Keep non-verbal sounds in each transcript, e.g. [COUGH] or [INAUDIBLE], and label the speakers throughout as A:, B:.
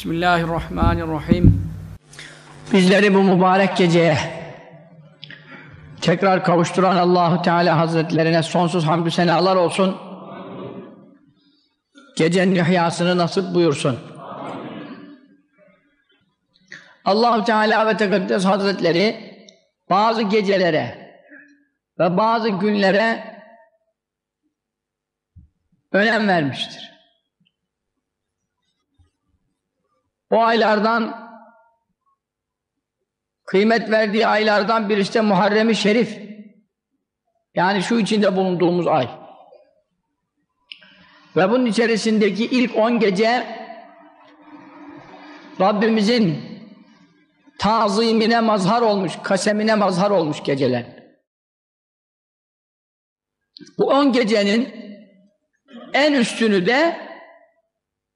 A: Bismillahirrahmanirrahim. Bizleri bu mübarek geceye tekrar kavuşturan Allahu Teala Hazretlerine sonsuz hamdü senalar olsun. Gecenin ihyasını nasip buyursun. Allahu Teala ve Tekaddes Hazretleri bazı gecelere ve bazı günlere önem vermiştir. O aylardan kıymet verdiği aylardan birisi de Muharrem-i Şerif. Yani şu içinde bulunduğumuz ay. Ve bunun içerisindeki ilk on gece Rabbimizin tazimine mazhar olmuş, kasemine mazhar olmuş geceler. Bu on gecenin en üstünü de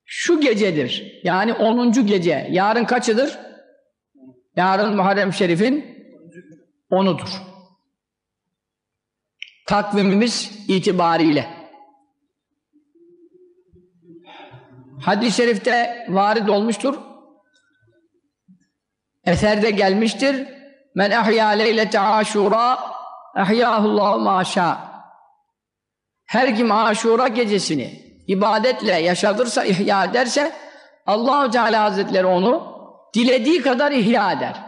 A: şu gecedir. Yani onuncu gece. Yarın kaçıdır? Yarın Muharrem Şerif'in onudur. Takvimimiz itibariyle. Hadis-i şerifte varid olmuştur. Eserde gelmiştir. Men ahya leylete aşura ehyahullahu maşa. Her kim aşura gecesini ibadetle yaşadırsa, ihya ederse Allahu Teala Hazretleri onu dilediği kadar ihya eder.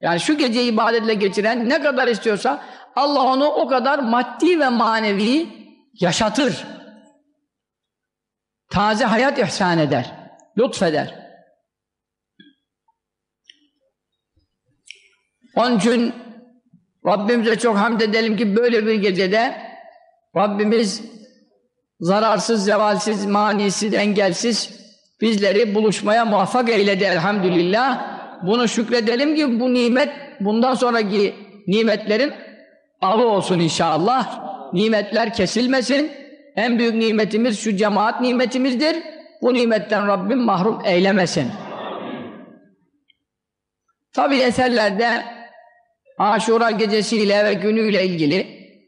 A: Yani şu geceyi ibadetle geçiren ne kadar istiyorsa Allah onu o kadar maddi ve manevi yaşatır. Taze hayat ihsan eder. Lütfeder. Onun için Rabbimize çok hamd edelim ki böyle bir gecede Rabbimiz zararsız, zevalsiz, manisiz, engelsiz bizleri buluşmaya muvaffak eyledi elhamdülillah. Bunu şükredelim ki bu nimet bundan sonraki nimetlerin avı olsun inşallah. Nimetler kesilmesin. En büyük nimetimiz şu cemaat nimetimizdir. Bu nimetten Rabbim mahrum eylemesin. Tabi eserlerde Aşura gecesiyle ve günüyle ilgili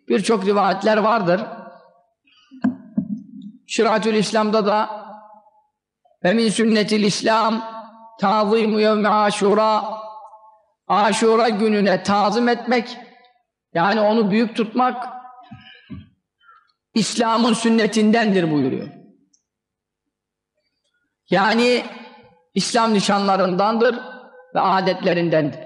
A: birçok rivayetler vardır. Şiratül İslam'da da ve min sünnetil İslam tazimu yevmi aşura aşura gününe tazim etmek yani onu büyük tutmak İslam'ın sünnetindendir buyuruyor. Yani İslam nişanlarındandır ve adetlerindendir.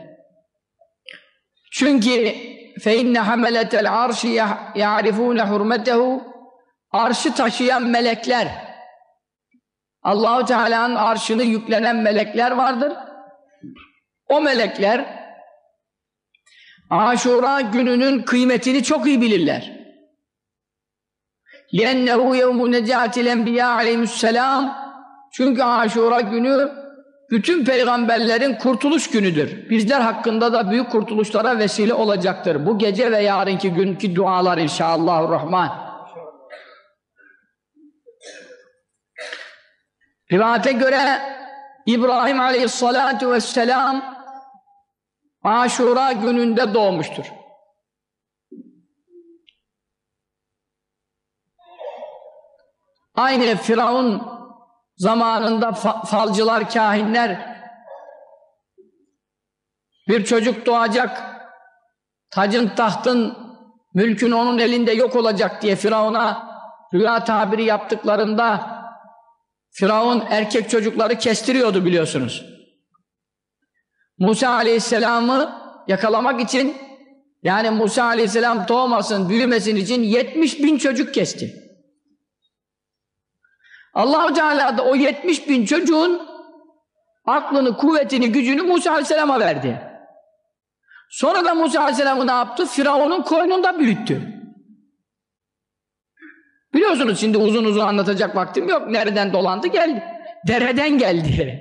A: Çünkü fe inne hameletel arşi ya'rifûne hurmetehu arşı taşıyan melekler Allahu Teala'nın arşını yüklenen melekler vardır. O melekler Aşura gününün kıymetini çok iyi bilirler. لِأَنَّهُ يَوْمُ نَجَاتِ الْاَنْبِيَا aleyhisselam Çünkü Aşura günü bütün peygamberlerin kurtuluş günüdür. Bizler hakkında da büyük kurtuluşlara vesile olacaktır. Bu gece ve yarınki günkü dualar inşallahurrahman. Rivayete göre İbrahim aleyhissalatu vesselam Aşura gününde doğmuştur. Aynı Firavun zamanında fa falcılar, kahinler bir çocuk doğacak tacın, tahtın, mülkün onun elinde yok olacak diye Firavun'a rüya tabiri yaptıklarında Firavun erkek çocukları kestiriyordu biliyorsunuz. Musa Aleyhisselam'ı yakalamak için yani Musa Aleyhisselam doğmasın, büyümesin için 70 bin çocuk kesti. Allahu Teala da o 70 bin çocuğun aklını, kuvvetini, gücünü Musa Aleyhisselam'a verdi. Sonra da Musa Aleyhisselam'ı ne yaptı? Firavun'un koynunda büyüttü. Biliyorsunuz şimdi uzun uzun anlatacak vaktim yok. Nereden dolandı geldi. Dereden geldi.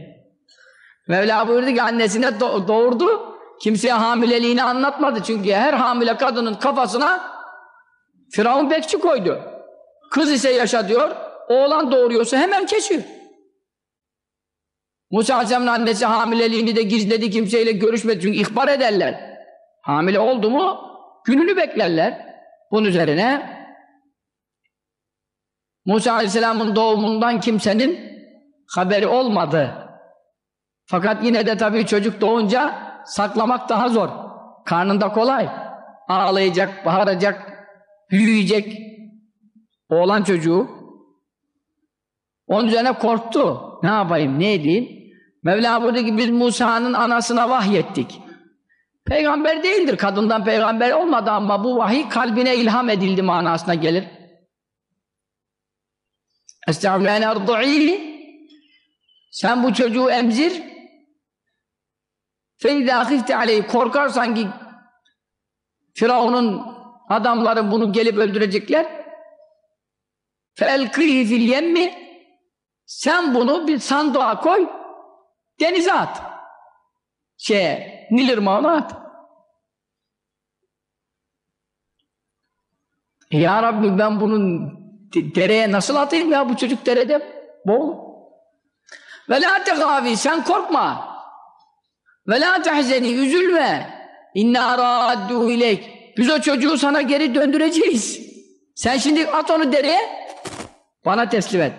A: [LAUGHS] Mevla buyurdu ki annesine do- doğurdu. Kimseye hamileliğini anlatmadı. Çünkü her hamile kadının kafasına Firavun bekçi koydu. Kız ise yaşa diyor. Oğlan doğuruyorsa hemen kesiyor. Musa Aleyhisselam'ın annesi hamileliğini de gizledi. Kimseyle görüşmedi. Çünkü ihbar ederler. Hamile oldu mu gününü beklerler. Bunun üzerine Musa Aleyhisselam'ın doğumundan kimsenin haberi olmadı. Fakat yine de tabii çocuk doğunca saklamak daha zor. Karnında kolay. Ağlayacak, bağıracak, büyüyecek. Oğlan çocuğu. Onun üzerine korktu. Ne yapayım, ne edeyim? Mevla buyurdu ki biz Musa'nın anasına vahyettik. Peygamber değildir. Kadından peygamber olmadı ama bu vahiy kalbine ilham edildi manasına gelir. Estağfirullah Sen bu çocuğu emzir. Feyda hifte aleyhi korkarsan ki Firavun'un adamları bunu gelip öldürecekler. Felkrihi fil yemmi sen bunu bir sandığa koy denize at. Şey, Nil Irmağı'na at. Ya Rabbi ben bunun dereye nasıl atayım ya bu çocuk derede boğul. Ve la tegavi sen korkma. Ve la tehzeni üzülme. İnna raddu ileyk. Biz o çocuğu sana geri döndüreceğiz. Sen şimdi at onu dereye bana teslim et.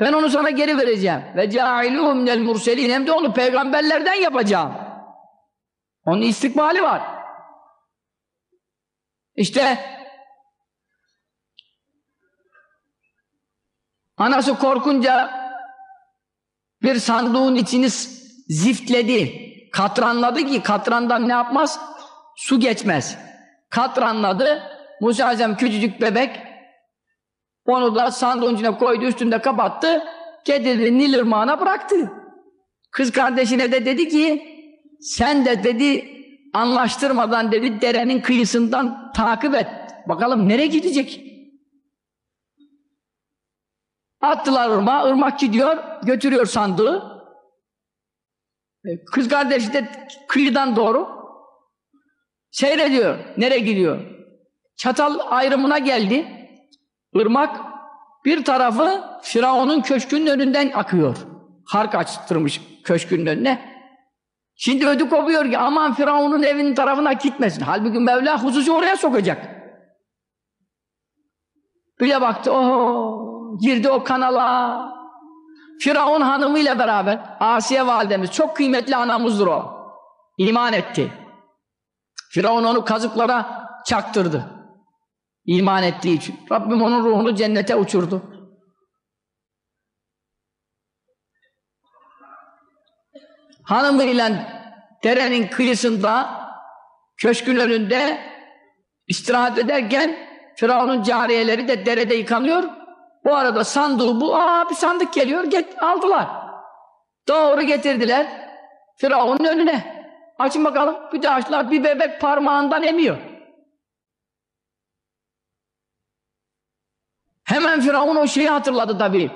A: Ben onu sana geri vereceğim. Ve cailuhum minel murselin hem de onu peygamberlerden yapacağım. Onun istikbali var. İşte anası korkunca bir sandığın içini ziftledi. Katranladı ki katrandan ne yapmaz? Su geçmez. Katranladı. Musa Aleyhisselam küçücük bebek onu da sandığın içine koydu, üstünde kapattı. Getirdi Nil Irmağı'na bıraktı. Kız kardeşine de dedi ki sen de dedi anlaştırmadan dedi derenin kıyısından takip et. Bakalım nereye gidecek? Attılar ırmağa, ırmak gidiyor, götürüyor sandığı. E, Kız kardeşi de kıyıdan doğru seyrediyor. Nereye gidiyor? Çatal ayrımına geldi. Irmak bir tarafı Firavun'un köşkünün önünden akıyor. Hark açtırmış köşkünün önüne. Şimdi ödü kopuyor ki aman Firavun'un evinin tarafına gitmesin. Halbuki Mevla hususi oraya sokacak. Bile baktı oho girdi o kanala. Firavun hanımıyla beraber Asiye validemiz çok kıymetli anamızdır o. İman etti. Firavun onu kazıklara çaktırdı. İman ettiği için. Rabbim onun ruhunu cennete uçurdu. Hanımıyla derenin kıyısında köşkün önünde istirahat ederken Firavun'un cariyeleri de derede yıkanıyor. Bu arada sandığı bu. Aa bir sandık geliyor. Get, aldılar. Doğru getirdiler. Firavun'un önüne. Açın bakalım. Bir de açtılar. Bir bebek parmağından emiyor. Hemen Firavun o şeyi hatırladı tabii.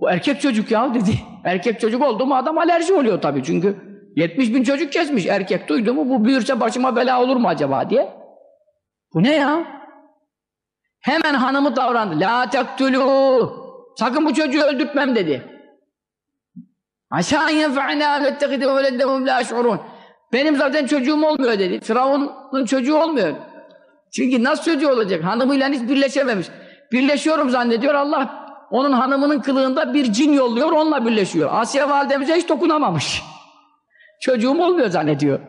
A: Bu erkek çocuk ya dedi. Erkek çocuk oldu mu adam alerji oluyor tabii. Çünkü 70 bin çocuk kesmiş. Erkek duydu mu bu büyürse başıma bela olur mu acaba diye. Bu ne ya? Hemen hanımı davrandı. La tektulû. Sakın bu çocuğu öldürtmem dedi. Aşağı yenfe'nâ vettekidû veledehum la şurun. Benim zaten çocuğum olmuyor dedi. Firavun'un çocuğu olmuyor. Çünkü nasıl çocuğu olacak? Hanımıyla hiç birleşememiş. Birleşiyorum zannediyor Allah onun hanımının kılığında bir cin yolluyor onunla birleşiyor. Asiye validemize hiç dokunamamış. Çocuğum olmuyor zannediyor.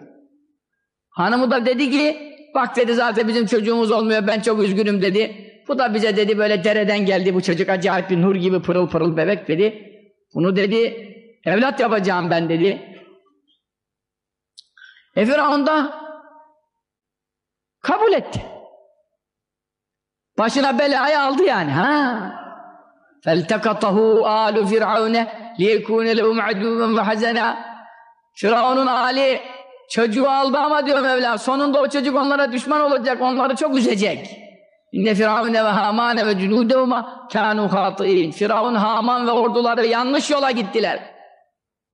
A: Hanımı da dedi ki bak dedi zaten bizim çocuğumuz olmuyor ben çok üzgünüm dedi. Bu da bize dedi böyle dereden geldi bu çocuk acayip bir nur gibi pırıl pırıl bebek dedi. Bunu dedi evlat yapacağım ben dedi. E Firavun da kabul etti. Başına belayı aldı yani. Ha. فَالْتَقَطَهُ آلُ فِرْعَوْنَ لِيَكُونَ لَهُمْ عَدُوًا وَحَزَنًا Firavun'un Ali çocuğu aldı ama diyor Mevla sonunda o çocuk onlara düşman olacak, onları çok üzecek. İnne firavune ve hamane ve cunudevma kânû hâtıîn. Firavun, Haman ve orduları yanlış yola gittiler.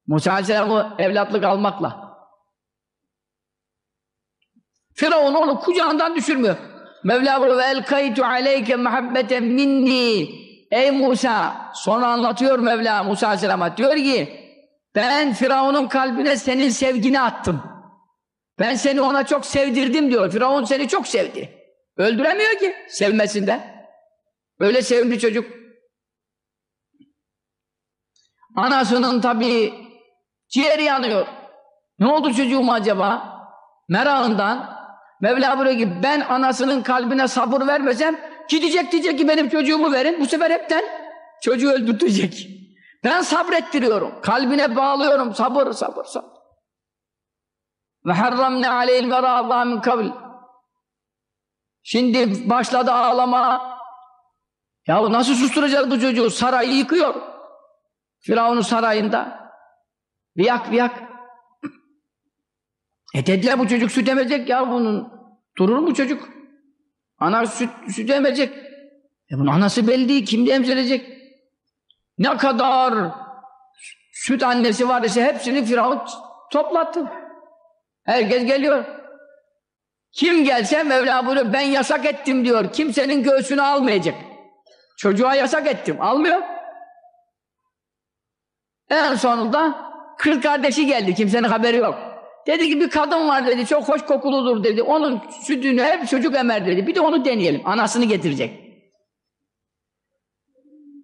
A: Musa Aleyhisselam'ı evlatlık almakla. Firavun onu kucağından düşürmüyor. Mevla ve elkaytu aleyke muhabbeten minni. Ey Musa! Sonra anlatıyor Mevla Musa Aleyhisselam'a. Diyor ki ben Firavun'un kalbine senin sevgini attım. Ben seni ona çok sevdirdim diyor. Firavun seni çok sevdi. Öldüremiyor ki sevmesinden. Öyle sevimli çocuk. Anasının tabii ciğeri yanıyor. Ne oldu çocuğum acaba? Merakından. Mevla buyuruyor ki ben anasının kalbine sabır vermesem gidecek diyecek ki benim çocuğumu verin. Bu sefer hepten çocuğu öldürtecek. Ben sabrettiriyorum. Kalbine bağlıyorum. Sabır, sabır, sabır. Ve harramne aleyhil verâ min kavl. Şimdi başladı ağlama. Ya nasıl susturacağız bu çocuğu? Sarayı yıkıyor. Firavun'un sarayında. Bir yak, bir yak. E dediler bu çocuk süt emecek ya bunun. Durur mu çocuk? Ana süt, süt emecek. E bunun anası belli değil. Kim de emzirecek? Ne kadar süt annesi var ise hepsini Firavun toplattı. Herkes geliyor. Kim gelse Mevla buyuruyor ben yasak ettim diyor. Kimsenin göğsünü almayacak. Çocuğa yasak ettim. Almıyor. En sonunda kız kardeşi geldi. Kimsenin haberi yok. Dedi ki bir kadın var dedi. Çok hoş kokuludur dedi. Onun sütünü hep çocuk emer dedi. Bir de onu deneyelim. Anasını getirecek.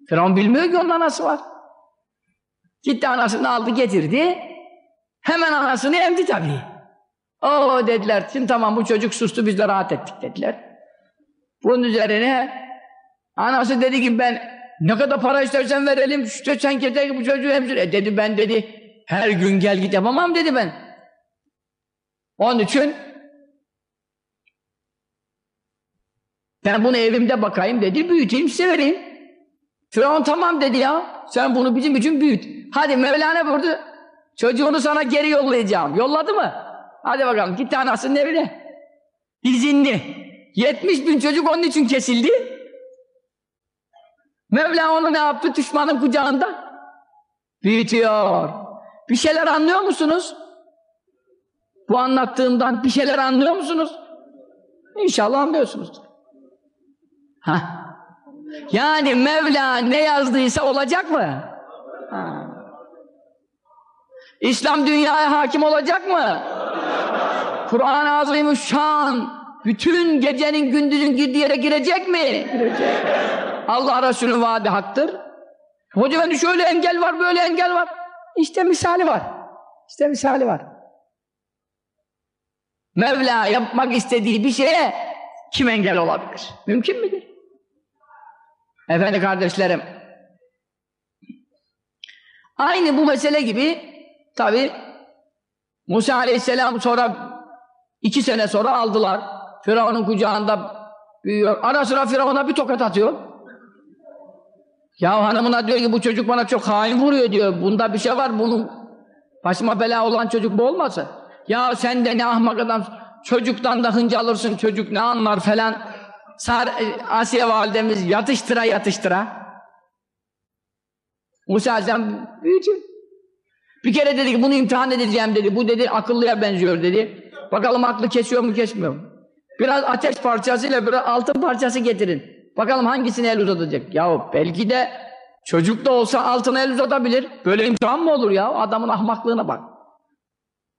A: Firavun bilmiyor ki onun anası var. Gitti anasını aldı getirdi. Hemen anasını emdi tabii. Oo dediler. Şimdi tamam bu çocuk sustu biz de rahat ettik dediler. Bunun üzerine anası dedi ki ben ne kadar para istersen verelim işte sen yeter bu çocuğu emzir. E dedi ben dedi her gün gel git yapamam dedi ben. Onun için ben bunu evimde bakayım dedi büyüteyim size vereyim. Firavun tamam dedi ya. Sen bunu bizim için büyüt. Hadi Mevlana burada çocuğunu sana geri yollayacağım. Yolladı mı? Hadi bakalım git anasının evine. İzinli. 70 bin çocuk onun için kesildi. Mevla onu ne yaptı? Düşmanın kucağında. Büyütüyor. Bir şeyler anlıyor musunuz? Bu anlattığımdan bir şeyler anlıyor musunuz? İnşallah anlıyorsunuz. Ha. Yani Mevla ne yazdıysa olacak mı? Ha. İslam dünyaya hakim olacak mı? Kur'an-ı Azimüşşan bütün gecenin gündüzün girdiği yere girecek mi? Girecek. Allah Resulü'nün vaadi haktır. Hoca efendi şöyle engel var, böyle engel var. İşte misali var. İşte misali var. Mevla yapmak istediği bir şeye kim engel olabilir? Mümkün müdür? Efendi kardeşlerim, aynı bu mesele gibi tabi Musa aleyhisselam sonra iki sene sonra aldılar. Firavun'un kucağında büyüyor. Ara sıra Firavun'a bir tokat atıyor. Ya hanımına diyor ki bu çocuk bana çok hain vuruyor diyor. Bunda bir şey var bunun başıma bela olan çocuk bu olmasın. Ya sen de ne ahmak adam çocuktan da hınca alırsın çocuk ne anlar falan. Sar, Asiye validemiz yatıştıra yatıştıra. Musa Aleyhisselam büyüdü. Bir kere dedi ki bunu imtihan edeceğim dedi. Bu dedi akıllıya benziyor dedi. Bakalım aklı kesiyor mu kesmiyor mu? Biraz ateş parçasıyla biraz altın parçası getirin. Bakalım hangisini el uzatacak? Ya belki de çocuk da olsa altına el uzatabilir. Böyle imtihan mı olur ya? Adamın ahmaklığına bak.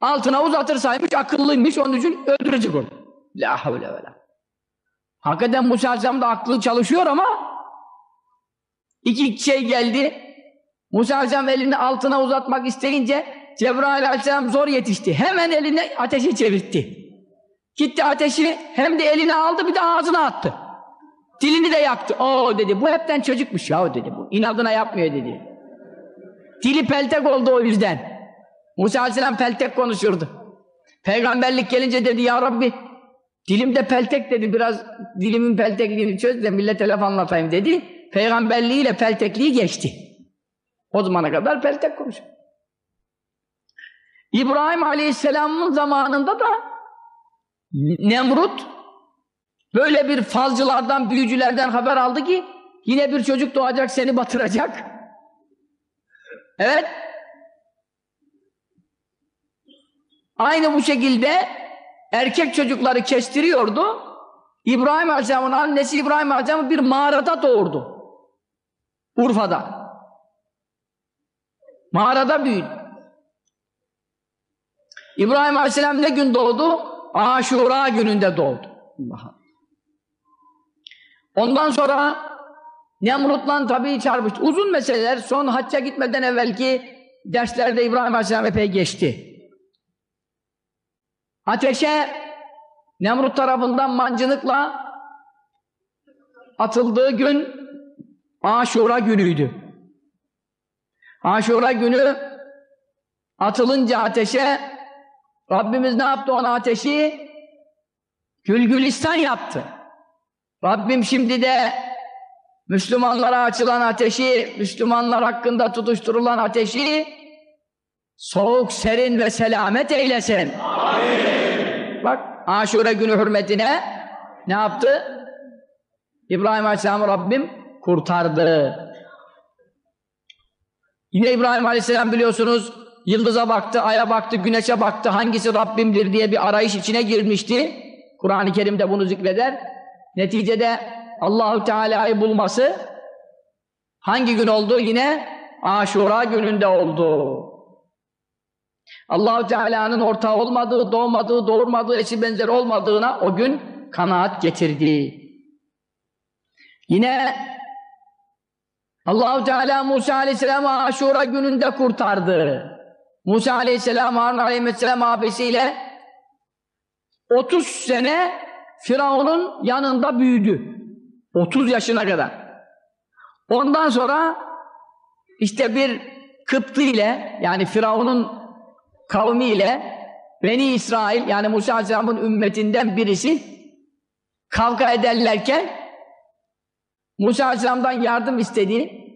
A: Altına uzatırsaymış akıllıymış onun için öldürecek onu. La havle ve la. Hakikaten Musa Aleyhisselam da aklı çalışıyor ama iki şey geldi. Musa Aleyhisselam elini altına uzatmak isteyince Cebrail Aleyhisselam zor yetişti. Hemen elini ateşe çevirtti. Gitti ateşi hem de eline aldı bir de ağzına attı. Dilini de yaktı. Oo dedi bu hepten çocukmuş ya dedi bu. İnadına yapmıyor dedi. Dili peltek oldu o yüzden. Musa Aleyhisselam peltek konuşurdu. Peygamberlik gelince dedi ya Rabbi dilimde peltek dedi biraz dilimin peltekliğini çöz de millete laf anlatayım dedi. Peygamberliğiyle peltekliği geçti. O zamana kadar peltek konuşuyor. İbrahim Aleyhisselam'ın zamanında da Nemrut Böyle bir falcılardan, büyücülerden haber aldı ki yine bir çocuk doğacak seni batıracak. Evet. Aynı bu şekilde erkek çocukları kestiriyordu. İbrahim Aleyhisselam'ın annesi İbrahim Aleyhisselam'ı bir mağarada doğurdu. Urfa'da. Mağarada büyüdü. İbrahim Aleyhisselam ne gün doğdu? Aşura gününde doğdu. Allah. Ondan sonra Nemrut'la tabii çarpıştı. Uzun meseleler son hacca gitmeden evvelki derslerde İbrahim Aleyhisselam epey geçti. Ateşe Nemrut tarafından mancınıkla atıldığı gün Aşura günüydü. Aşura günü atılınca ateşe Rabbimiz ne yaptı ona ateşi? Gülgülistan yaptı. Rabbim şimdi de Müslümanlara açılan ateşi, Müslümanlar hakkında tutuşturulan ateşi soğuk, serin ve selamet eylesin. Amin. Bak Aşure günü hürmetine ne yaptı? İbrahim Aleyhisselam Rabbim kurtardı. Yine İbrahim Aleyhisselam biliyorsunuz yıldıza baktı, aya baktı, güneşe baktı. Hangisi Rabbimdir diye bir arayış içine girmişti. Kur'an-ı Kerim'de bunu zikreder. Neticede Allahu Teala'yı bulması hangi gün oldu? Yine Aşura gününde oldu. Allahu Teala'nın ortağı olmadığı, doğmadığı, doğurmadığı, eşi benzeri olmadığına o gün kanaat getirdi. Yine Allahu Teala Musa Aleyhisselam'ı Aşura gününde kurtardı. Musa Aleyhisselam Harun Aleyhisselam abisiyle 30 sene Firavun'un yanında büyüdü. 30 yaşına kadar. Ondan sonra işte bir Kıptı ile yani Firavun'un kavmiyle Beni İsrail yani Musa Aleyhisselam'ın ümmetinden birisi kavga ederlerken Musa Aleyhisselam'dan yardım istedi.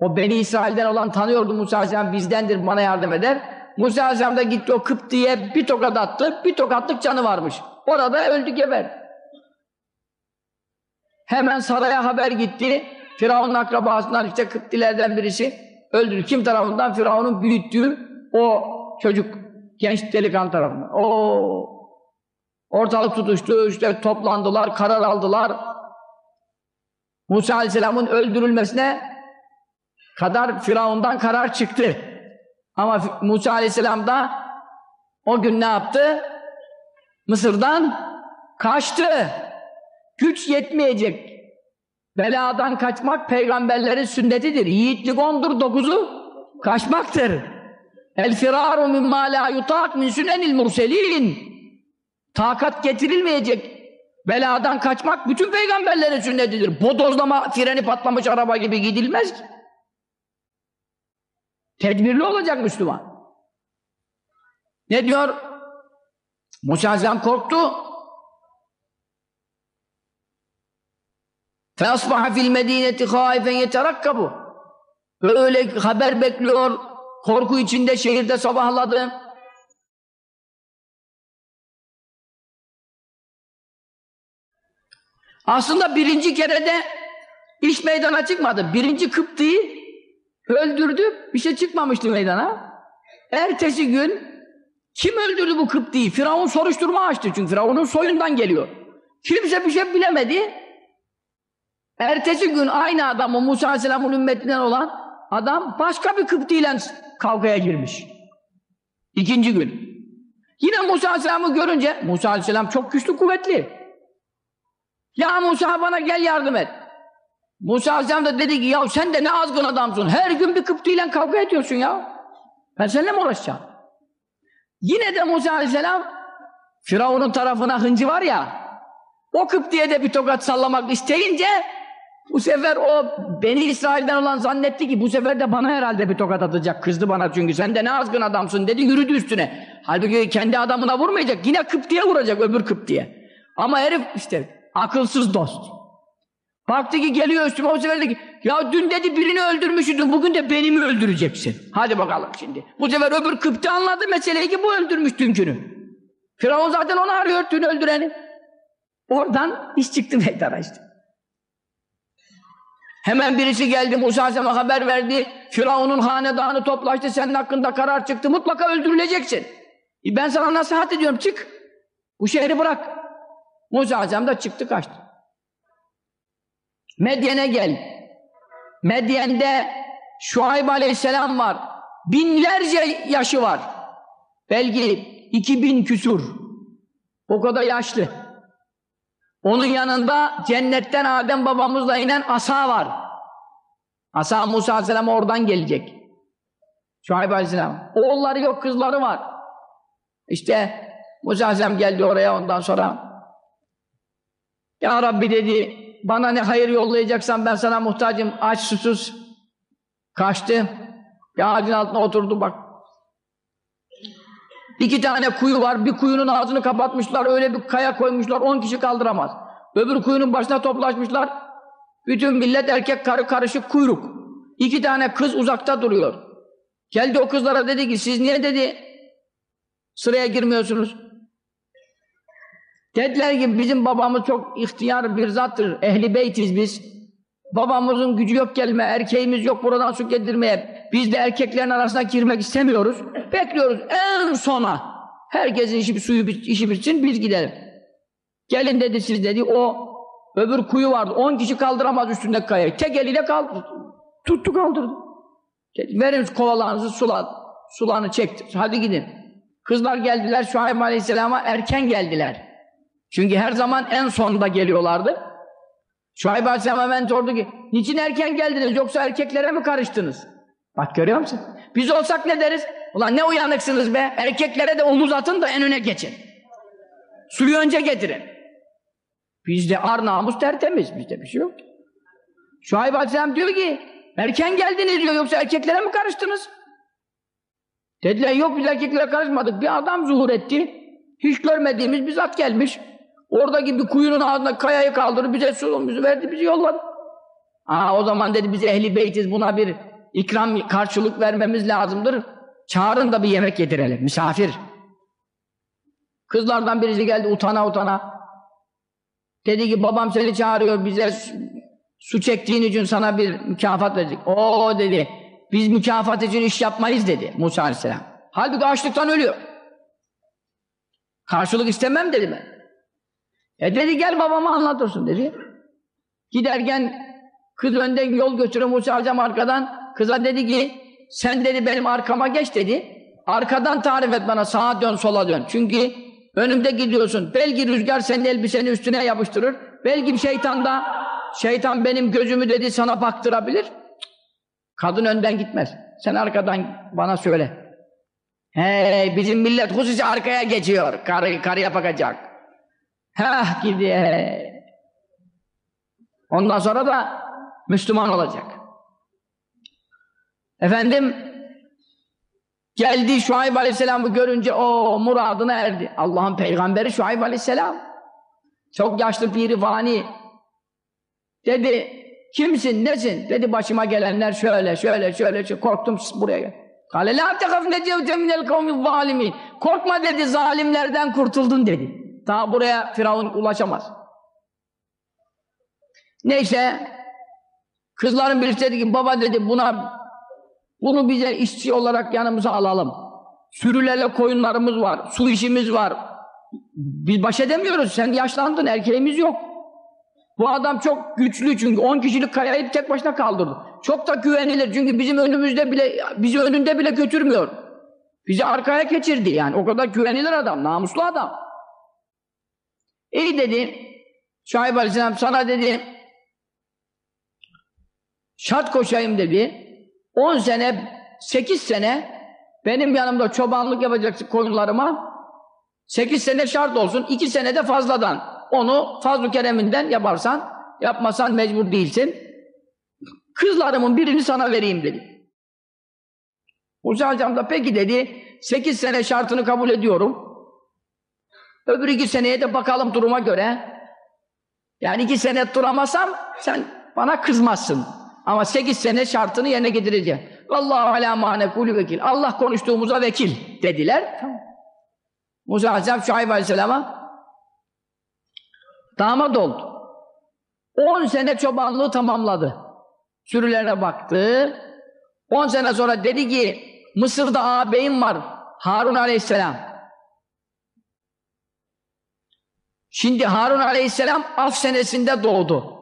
A: O Beni İsrail'den olan tanıyordu Musa Aleyhisselam bizdendir bana yardım eder. Musa Aleyhisselam da gitti o Kıptı'ya bir tokat attı. Bir tokatlık canı varmış. Orada öldü geber. Hemen saraya haber gitti. Firavun'un akrabasından işte Kıptilerden birisi öldürür. Kim tarafından? Firavun'un büyüttüğü o çocuk, genç delikanlı tarafından. O ortalık tutuştu, işte toplandılar, karar aldılar. Musa Aleyhisselam'ın öldürülmesine kadar Firavun'dan karar çıktı. Ama Musa Aleyhisselam da o gün ne yaptı? Mısır'dan kaçtı. Güç yetmeyecek. Beladan kaçmak peygamberlerin sünnetidir. Yiğitlik ondur, dokuzu kaçmaktır. El firaru mimma la yutak min sünenil murselin. Takat getirilmeyecek. Beladan kaçmak bütün peygamberlerin sünnetidir. Bodozlama freni patlamış araba gibi gidilmez ki. Tedbirli olacak Müslüman. Ne diyor? Musa Aleyhisselam korktu. فَأَصْبَحَ فِي الْمَد۪ينَةِ خَائِفًا يَتَرَكَّبُ Böyle haber bekliyor, korku içinde şehirde sabahladı. Aslında birinci kerede iş meydana çıkmadı. Birinci Kıptı'yı öldürdü, bir şey çıkmamıştı meydana. Ertesi gün kim öldürdü bu Kıptı'yı? Firavun soruşturma açtı çünkü Firavun'un soyundan geliyor. Kimse bir şey bilemedi. Ertesi gün aynı adam o Musa Aleyhisselam'ın ümmetinden olan adam başka bir Kıpti ile kavgaya girmiş. İkinci gün. Yine Musa Aleyhisselam'ı görünce Musa Aleyhisselam çok güçlü kuvvetli. Ya Musa bana gel yardım et. Musa Aleyhisselam da dedi ki ya sen de ne azgın adamsın. Her gün bir Kıpti ile kavga ediyorsun ya. Ben seninle mi uğraşacağım? Yine de Musa Aleyhisselam Firavun'un tarafına hıncı var ya o Kıpti'ye de bir tokat sallamak isteyince bu sefer o Beni İsrail'den olan zannetti ki bu sefer de bana herhalde bir tokat atacak. Kızdı bana çünkü sen de ne azgın adamsın dedi yürüdü üstüne. Halbuki kendi adamına vurmayacak. Yine Kıpti'ye vuracak öbür Kıpti'ye. Ama herif işte akılsız dost. Baktı ki geliyor üstüme o sefer dedi ki ya dün dedi birini öldürmüşydün bugün de beni mi öldüreceksin? Hadi bakalım şimdi. Bu sefer öbür Kıpti anladı meseleyi ki bu öldürmüş dünkünü. Firavun zaten onu arıyor dün öldüreni. Oradan iş çıktı [LAUGHS] meydana işte. Hemen birisi geldi Musa Aleyhisselam'a haber verdi. Firavun'un hanedanı toplaştı. Senin hakkında karar çıktı. Mutlaka öldürüleceksin. E ben sana nasihat ediyorum. Çık. Bu şehri bırak. Musa Aleyhisselam da çıktı kaçtı. Medyen'e gel. Medyen'de Şuayb Aleyhisselam var. Binlerce yaşı var. Belki iki bin küsur. O kadar yaşlı. Onun yanında cennetten Adem babamızla inen asa var. Asa Musa Aleyhisselam oradan gelecek. Şuayb Aleyhisselam. Oğulları yok, kızları var. İşte Musa Aleyhisselam geldi oraya ondan sonra. Ya Rabbi dedi, bana ne hayır yollayacaksan ben sana muhtacım. Aç susuz. Kaçtı. Bir ağacın altına oturdu bak. İki tane kuyu var. Bir kuyunun ağzını kapatmışlar. Öyle bir kaya koymuşlar. On kişi kaldıramaz. Öbür kuyunun başına toplaşmışlar. Bütün millet erkek karı karışık kuyruk. İki tane kız uzakta duruyor. Geldi o kızlara dedi ki siz niye dedi sıraya girmiyorsunuz? Dediler ki bizim babamız çok ihtiyar bir zattır. Ehli beytiz biz. Babamızın gücü yok gelme, erkeğimiz yok buradan su getirmeye. Biz de erkeklerin arasına girmek istemiyoruz. Bekliyoruz en sona. Herkesin işi, suyu işi bitsin biz gidelim. Gelin dedi siz dedi o öbür kuyu vardı. On kişi kaldıramaz üstünde kayayı. Tek eliyle kaldı. Tuttu kaldırdı. Dedi, verin kovalarınızı sula, sularını çekti. Hadi gidin. Kızlar geldiler Şuayb Aleyhisselam'a erken geldiler. Çünkü her zaman en sonda geliyorlardı. Şuayb Aleyhisselam hemen sordu ki niçin erken geldiniz yoksa erkeklere mi karıştınız? Bak görüyor musun? Biz olsak ne deriz? Ulan ne uyanıksınız be. Erkeklere de omuz atın da en öne geçin. Suyu önce getirin. Bizde ar namus tertemiz. Bizde bir şey yok. Şuayb Aleyhisselam diyor ki erken geldiniz diyor yoksa erkeklere mi karıştınız? Dediler yok biz erkeklere karışmadık. Bir adam zuhur etti. Hiç görmediğimiz bir zat gelmiş. Oradaki bir kuyunun ağzına kayayı kaldırıp bize suyumuzu verdi, bizi yolladı. Aa, o zaman dedi biz ehli beytiz buna bir ikram karşılık vermemiz lazımdır. Çağırın da bir yemek yedirelim, misafir. Kızlardan birisi geldi utana utana. Dedi ki babam seni çağırıyor bize su çektiğin için sana bir mükafat verecek. Oo dedi biz mükafat için iş yapmayız dedi Musa Aleyhisselam. Halbuki açlıktan ölüyor. Karşılık istemem dedi ben. E dedi gel babama anlatırsın dedi. Giderken kız önden yol götürüyor Musa Aleyhisselam arkadan. Kıza dedi ki sen dedi benim arkama geç dedi. Arkadan tarif et bana sağa dön sola dön. Çünkü önümde gidiyorsun. Belki rüzgar senin elbiseni üstüne yapıştırır. Belki şeytan da şeytan benim gözümü dedi sana baktırabilir. Kadın önden gitmez. Sen arkadan bana söyle. Hey bizim millet hususi arkaya geçiyor. Karı, karıya bakacak. Heh gidiyor. Ondan sonra da Müslüman olacak. Efendim geldi Şuayb Aleyhisselam'ı görünce o muradına erdi. Allah'ın peygamberi Şuayb Aleyhisselam. Çok yaşlı piri vani. Dedi kimsin nesin? Dedi başıma gelenler şöyle şöyle şöyle, şöyle. korktum buraya gel. Kale la tekaf necevte minel kavmi. Korkma dedi zalimlerden kurtuldun dedi. Daha buraya Firavun ulaşamaz. Neyse kızların birisi dedi ki baba dedi buna bunu bize işçi olarak yanımıza alalım. Sürülerle koyunlarımız var, su işimiz var. Biz baş edemiyoruz. Sen yaşlandın, erkeğimiz yok. Bu adam çok güçlü çünkü 10 kişilik kayayı tek başına kaldırdı. Çok da güvenilir çünkü bizim önümüzde bile, bizi önünde bile götürmüyor. Bizi arkaya geçirdi yani. O kadar güvenilir adam, namuslu adam. İyi dedi. Şahip Aleyhisselam sana dedi şart koşayım dedi. 10 sene, 8 sene benim yanımda çobanlık yapacaksın koyunlarıma. 8 sene şart olsun. 2 sene de fazladan. Onu fazl-ı kereminden yaparsan, yapmasan mecbur değilsin. Kızlarımın birini sana vereyim dedi. Musa Aleyhisselam da peki dedi. 8 sene şartını kabul ediyorum. Öbür iki seneye de bakalım duruma göre. Yani iki sene duramazsam sen bana kızmazsın. Ama sekiz sene şartını yerine getireceğim. Vallahu alâ mâ nekûlü vekil. Allah konuştuğumuza vekil dediler. Tamam. Musa Aleyhisselam Şuayb Aleyhisselam'a Damat oldu. 10 sene çobanlığı tamamladı. Sürülerine baktı. 10 sene sonra dedi ki Mısır'da ağabeyim var. Harun aleyhisselam. Şimdi Harun aleyhisselam af senesinde doğdu.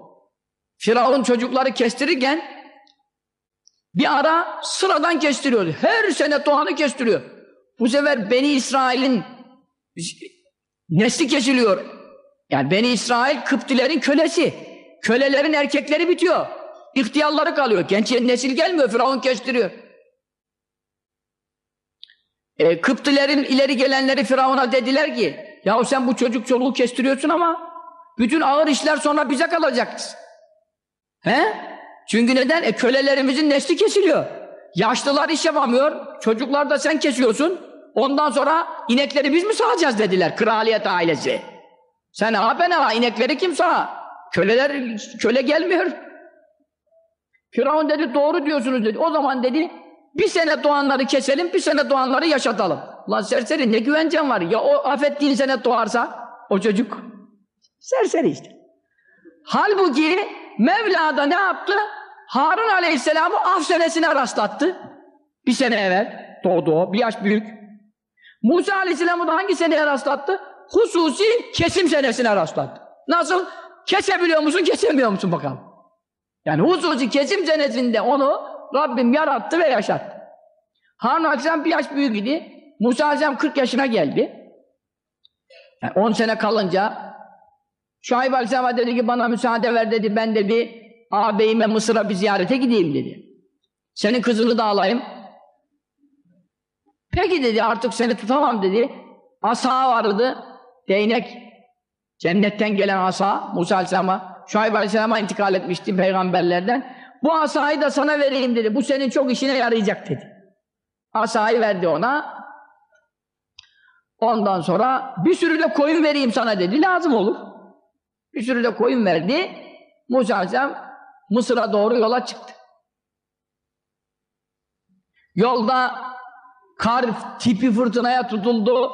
A: Firavun çocukları kestirirken bir ara sıradan kestiriyordu. Her sene doğanı kestiriyor. Bu sefer Beni İsrail'in nesli kesiliyor. Yani Beni İsrail Kıptilerin kölesi. Kölelerin erkekleri bitiyor. İhtiyarları kalıyor. Genç nesil gelmiyor. Firavun kestiriyor. E, Kıptilerin ileri gelenleri Firavun'a dediler ki yahu sen bu çocuk çoluğu kestiriyorsun ama bütün ağır işler sonra bize kalacak. He? Çünkü neden? E, kölelerimizin nesli kesiliyor. Yaşlılar iş yapamıyor. Çocuklar da sen kesiyorsun. Ondan sonra inekleri biz mi sağacağız dediler kraliyet ailesi. Sen ağa ben ağa inekleri kim sağ? Köleler köle gelmiyor. Firavun dedi doğru diyorsunuz dedi. O zaman dedi bir sene doğanları keselim bir sene doğanları yaşatalım. Lan serseri ne güvencen var ya o affettiğin sene doğarsa o çocuk serseri işte. Halbuki Mevla da ne yaptı? Harun Aleyhisselam'ı af senesine rastlattı. Bir sene evvel doğdu o. Bir yaş büyük. Musa Aleyhisselam'ı da hangi seneye rastlattı? Hususi kesim senesine rastlattı. Nasıl? Kesebiliyor musun, kesemiyor musun bakalım. Yani hususi kesim senesinde onu Rabbim yarattı ve yaşattı. Harun Aleyhisselam bir yaş büyük idi. Musa Aleyhisselam 40 yaşına geldi. Yani 10 sene kalınca Şuayb Aleyhisselam dedi ki bana müsaade ver dedi. Ben de bir ağabeyime Mısır'a bir ziyarete gideyim dedi. Senin kızını da alayım. Peki dedi artık seni tutamam dedi. Asa vardı. Değnek. Cennetten gelen asa. Musa Aleyhisselam'a. Şuayb Aleyhisselam'a intikal etmişti peygamberlerden. Bu asayı da sana vereyim dedi. Bu senin çok işine yarayacak dedi. Asayı verdi ona. Ondan sonra bir sürü de koyun vereyim sana dedi. Lazım olur. Bir sürü de koyun verdi. Musa Aleyhisselam Mısır'a doğru yola çıktı. Yolda kar tipi fırtınaya tutuldu.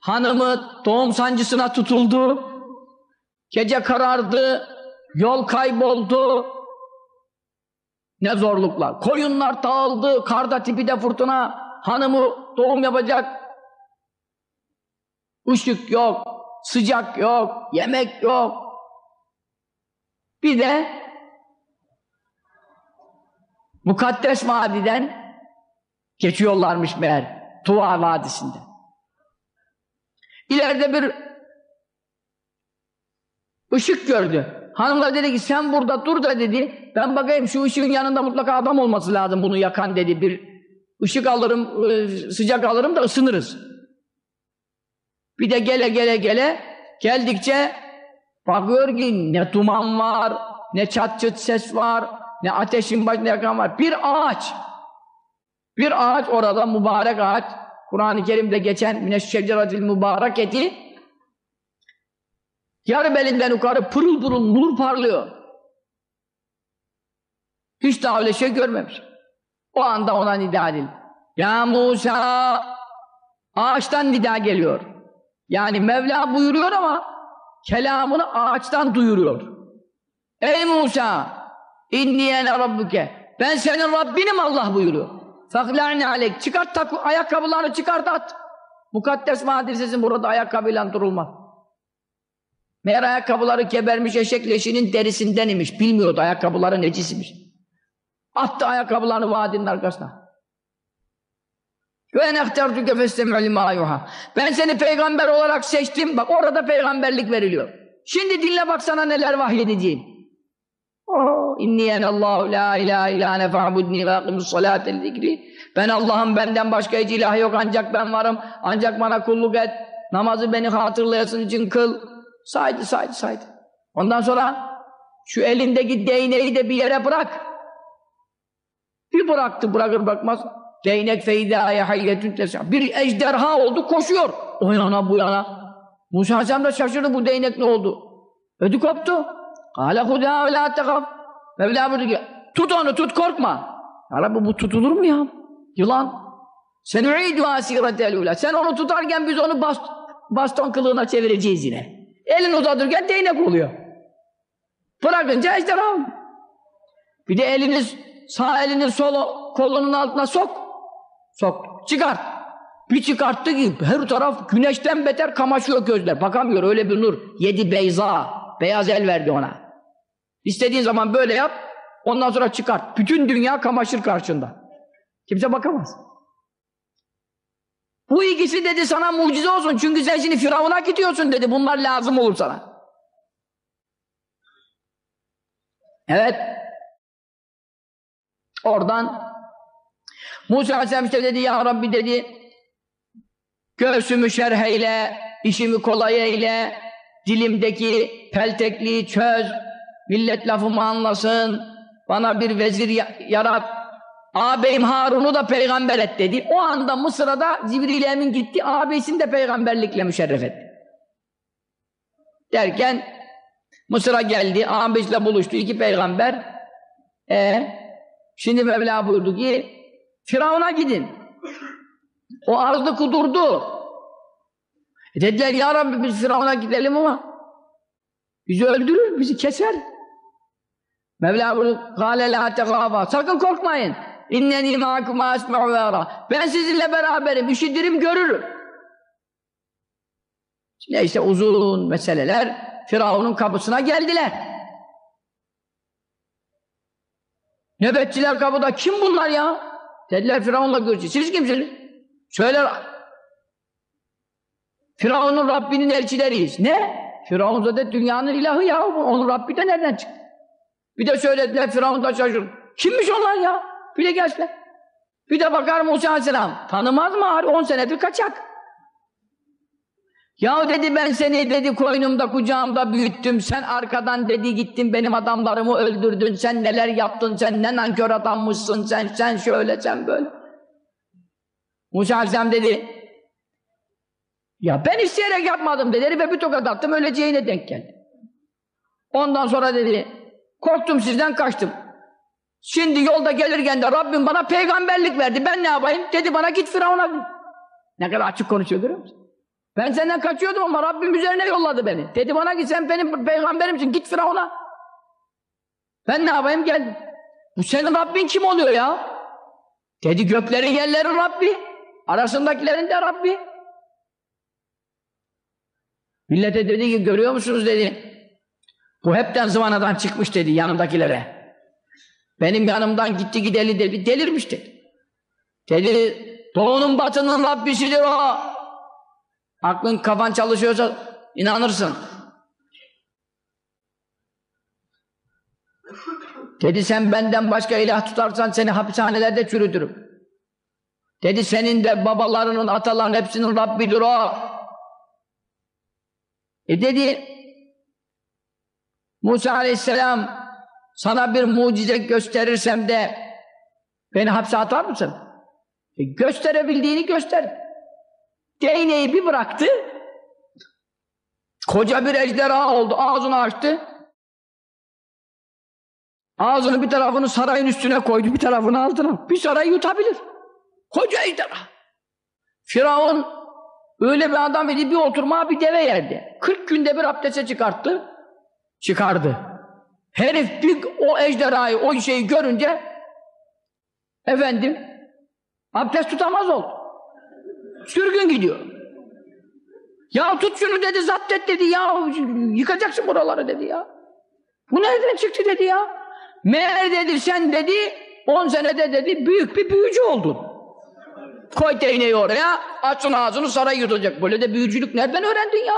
A: Hanımı doğum sancısına tutuldu. Gece karardı. Yol kayboldu. Ne zorluklar. Koyunlar dağıldı. Karda tipi de fırtına. Hanımı doğum yapacak. Işık yok. Sıcak yok. Yemek yok. Bir de Mukaddes Vadi'den geçiyorlarmış meğer. Tuva Vadisi'nde. İleride bir ışık gördü. Hanımlar dedi ki sen burada dur da dedi. Ben bakayım şu ışığın yanında mutlaka adam olması lazım bunu yakan dedi. Bir ışık alırım, sıcak alırım da ısınırız. Bir de gele gele gele geldikçe bakıyor ki ne duman var, ne çat çıt ses var, ne ateşin başında yakan var. Bir ağaç. Bir ağaç orada mübarek ağaç. Kur'an-ı Kerim'de geçen mineşşeceratil mübareketi yarı belinden yukarı pırıl pırıl nur parlıyor. Hiç daha öyle şey görmemiş. O anda ona nida edildi. Ya Musa ağaçtan nida geliyor. Yani Mevla buyuruyor ama kelamını ağaçtan duyuruyor. Ey Musa inni ene rabbuke ben senin Rabbinim Allah buyuruyor. Faklâni aleyk çıkart taku, ayakkabılarını çıkart at. Mukaddes Mahadisesi'nin burada ayakkabıyla durulmaz. Meğer ayakkabıları gebermiş eşek leşinin derisinden imiş. Bilmiyordu ayakkabıları necisiymiş. Attı ayakkabılarını vadinin arkasına. Ve enehtertüke festemi'l mâ Ben seni peygamber olarak seçtim. Bak orada peygamberlik veriliyor. Şimdi dinle bak sana neler vahyedeceğim. Oh, inni Allahu la ilahe illa ene fa'budni ve akimus salate zikri. Ben Allah'ım benden başka hiç ilah yok ancak ben varım. Ancak bana kulluk et. Namazı beni hatırlayasın için kıl. Saydı saydı saydı. Ondan sonra şu elindeki değneği de bir yere bırak. Bir bıraktı bırakır bakmaz. Değnek feydâye hayyetün tesâ. Bir ejderha oldu koşuyor. O yana bu yana. Musa Aleyhisselam da şaşırdı bu değnek ne oldu? Ödü koptu. Kâle hudâ ve lâ tekaf. Mevla buyurdu ki tut onu tut korkma. Ya Rabbi bu tutulur mu ya? Yılan. Senü'idü asîretel ula. Sen onu tutarken biz onu bast baston kılığına çevireceğiz yine. Elini uzatırken değnek oluyor. Bırakınca ejderha. Bir de elini, sağ elini sol kolunun altına sok. Sok. Çıkart. Bir çıkarttı ki her taraf güneşten beter kamaşıyor gözler. Bakamıyor öyle bir nur. Yedi beyza. Beyaz el verdi ona. İstediğin zaman böyle yap. Ondan sonra çıkart. Bütün dünya kamaşır karşında. Kimse bakamaz. Bu ikisi dedi sana mucize olsun. Çünkü sen şimdi Firavun'a gidiyorsun dedi. Bunlar lazım olur sana. Evet. Oradan Musa Aleyhisselam işte dedi ya Rabbi dedi göğsümü şerh eyle, işimi kolay eyle, dilimdeki peltekliği çöz, millet lafımı anlasın, bana bir vezir ya- yarat, ağabeyim Harun'u da peygamber et dedi. O anda Mısır'a da Emin gitti, ağabeyisini de peygamberlikle müşerref etti. Derken Mısır'a geldi, ağabeyisiyle buluştu, iki peygamber. E şimdi Mevla buyurdu ki, Firavun'a gidin. O arzı kudurdu. E dediler ya Rabbi biz Firavun'a gidelim ama bizi öldürür, bizi keser. Mevla buyurdu, "Kâle lâ tegâfâ." Sakın korkmayın. İnneni mâkum asma'u ve ara. Ben sizinle beraberim, işitirim, görürüm. Neyse uzun meseleler Firavun'un kapısına geldiler. Nöbetçiler kapıda kim bunlar ya? Dediler Firavun'la görüşeceğiz. Siz kimsiniz? Söyler. Firavun'un Rabbinin elçileriyiz. Ne? Firavun zaten dünyanın ilahı ya. Onun Rabbi de nereden çıktı? Bir de söylediler Firavun da şaşırdı. Kimmiş onlar ya? Bir de gelsinler. Bir de bakar Musa Aleyhisselam. Tanımaz mı? 10 senedir kaçak. Ya dedi ben seni dedi koynumda kucağımda büyüttüm. Sen arkadan dedi gittin benim adamlarımı öldürdün. Sen neler yaptın sen ne nankör adammışsın sen sen şöyle sen böyle. Musa Aleyhisselam dedi ya ben isteyerek yapmadım dedi ve bir tokat attım öleceğine denk geldi. Ondan sonra dedi korktum sizden kaçtım. Şimdi yolda gelirken de Rabbim bana peygamberlik verdi. Ben ne yapayım? Dedi bana git Firavun'a. Ne kadar açık konuşuyor görüyor musun? Ben senden kaçıyordum ama Rabbim üzerine yolladı beni. Dedi bana ki sen benim peygamberimsin git Firavun'a. Ben ne yapayım geldim. Bu senin Rabbin kim oluyor ya? Dedi göklerin yerlerin Rabbi. Arasındakilerin de Rabbi. Millete dedi ki görüyor musunuz dedi. Bu hepten zıvanadan çıkmış dedi yanındakilere. Benim yanımdan gitti gideli dedi. Delirmiş. Dedi doğunun batının Rabbisidir o. Aklın kafan çalışıyorsa inanırsın. Dedi sen benden başka ilah tutarsan seni hapishanelerde çürütürüm. Dedi senin de babalarının, ataların hepsinin Rabbidir o. E dedi Musa aleyhisselam sana bir mucize gösterirsem de beni hapse atar mısın? E gösterebildiğini göster. Değneği bir bıraktı. Koca bir ejderha oldu. Ağzını açtı. Ağzını bir tarafını sarayın üstüne koydu. Bir tarafını altına. Bir sarayı yutabilir. Koca ejderha. Firavun öyle bir adam idi bir oturma bir deve yerdi. 40 günde bir abdeste çıkarttı. Çıkardı. Herif bir o ejderhayı o şeyi görünce efendim abdest tutamaz oldu. Sürgün gidiyor. Ya tut şunu dedi, zapt et dedi ya. Yıkacaksın buraları dedi ya. Bu nereden çıktı dedi ya. Meğer dedi sen dedi 10 senede dedi büyük bir büyücü oldun. Koy değneği oraya, açın ağzını saray yutacak. Böyle de büyücülük nereden öğrendin ya?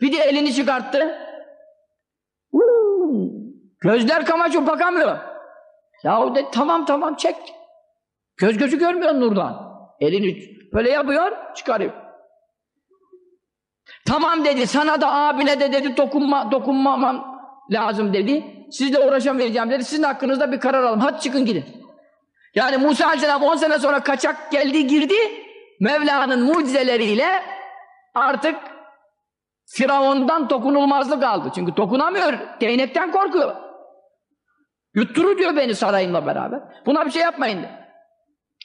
A: Bir de elini çıkarttı. Gözler kamaşıyor bakamıyor. Ya dedi tamam tamam çek. Göz gözü görmüyor nurdan. Elini böyle yapıyor, çıkarıyor. Tamam dedi, sana da abine de dedi dokunma, dokunmamam lazım dedi. Sizle uğraşamayacağım dedi. Sizin hakkınızda bir karar alın. Hadi çıkın gidin. Yani Musa Aleyhisselam 10 sene sonra kaçak geldi girdi. Mevla'nın mucizeleriyle artık Firavun'dan dokunulmazlık aldı. Çünkü dokunamıyor. Değnekten korkuyor. Yutturur diyor beni sarayımla beraber. Buna bir şey yapmayın dedi.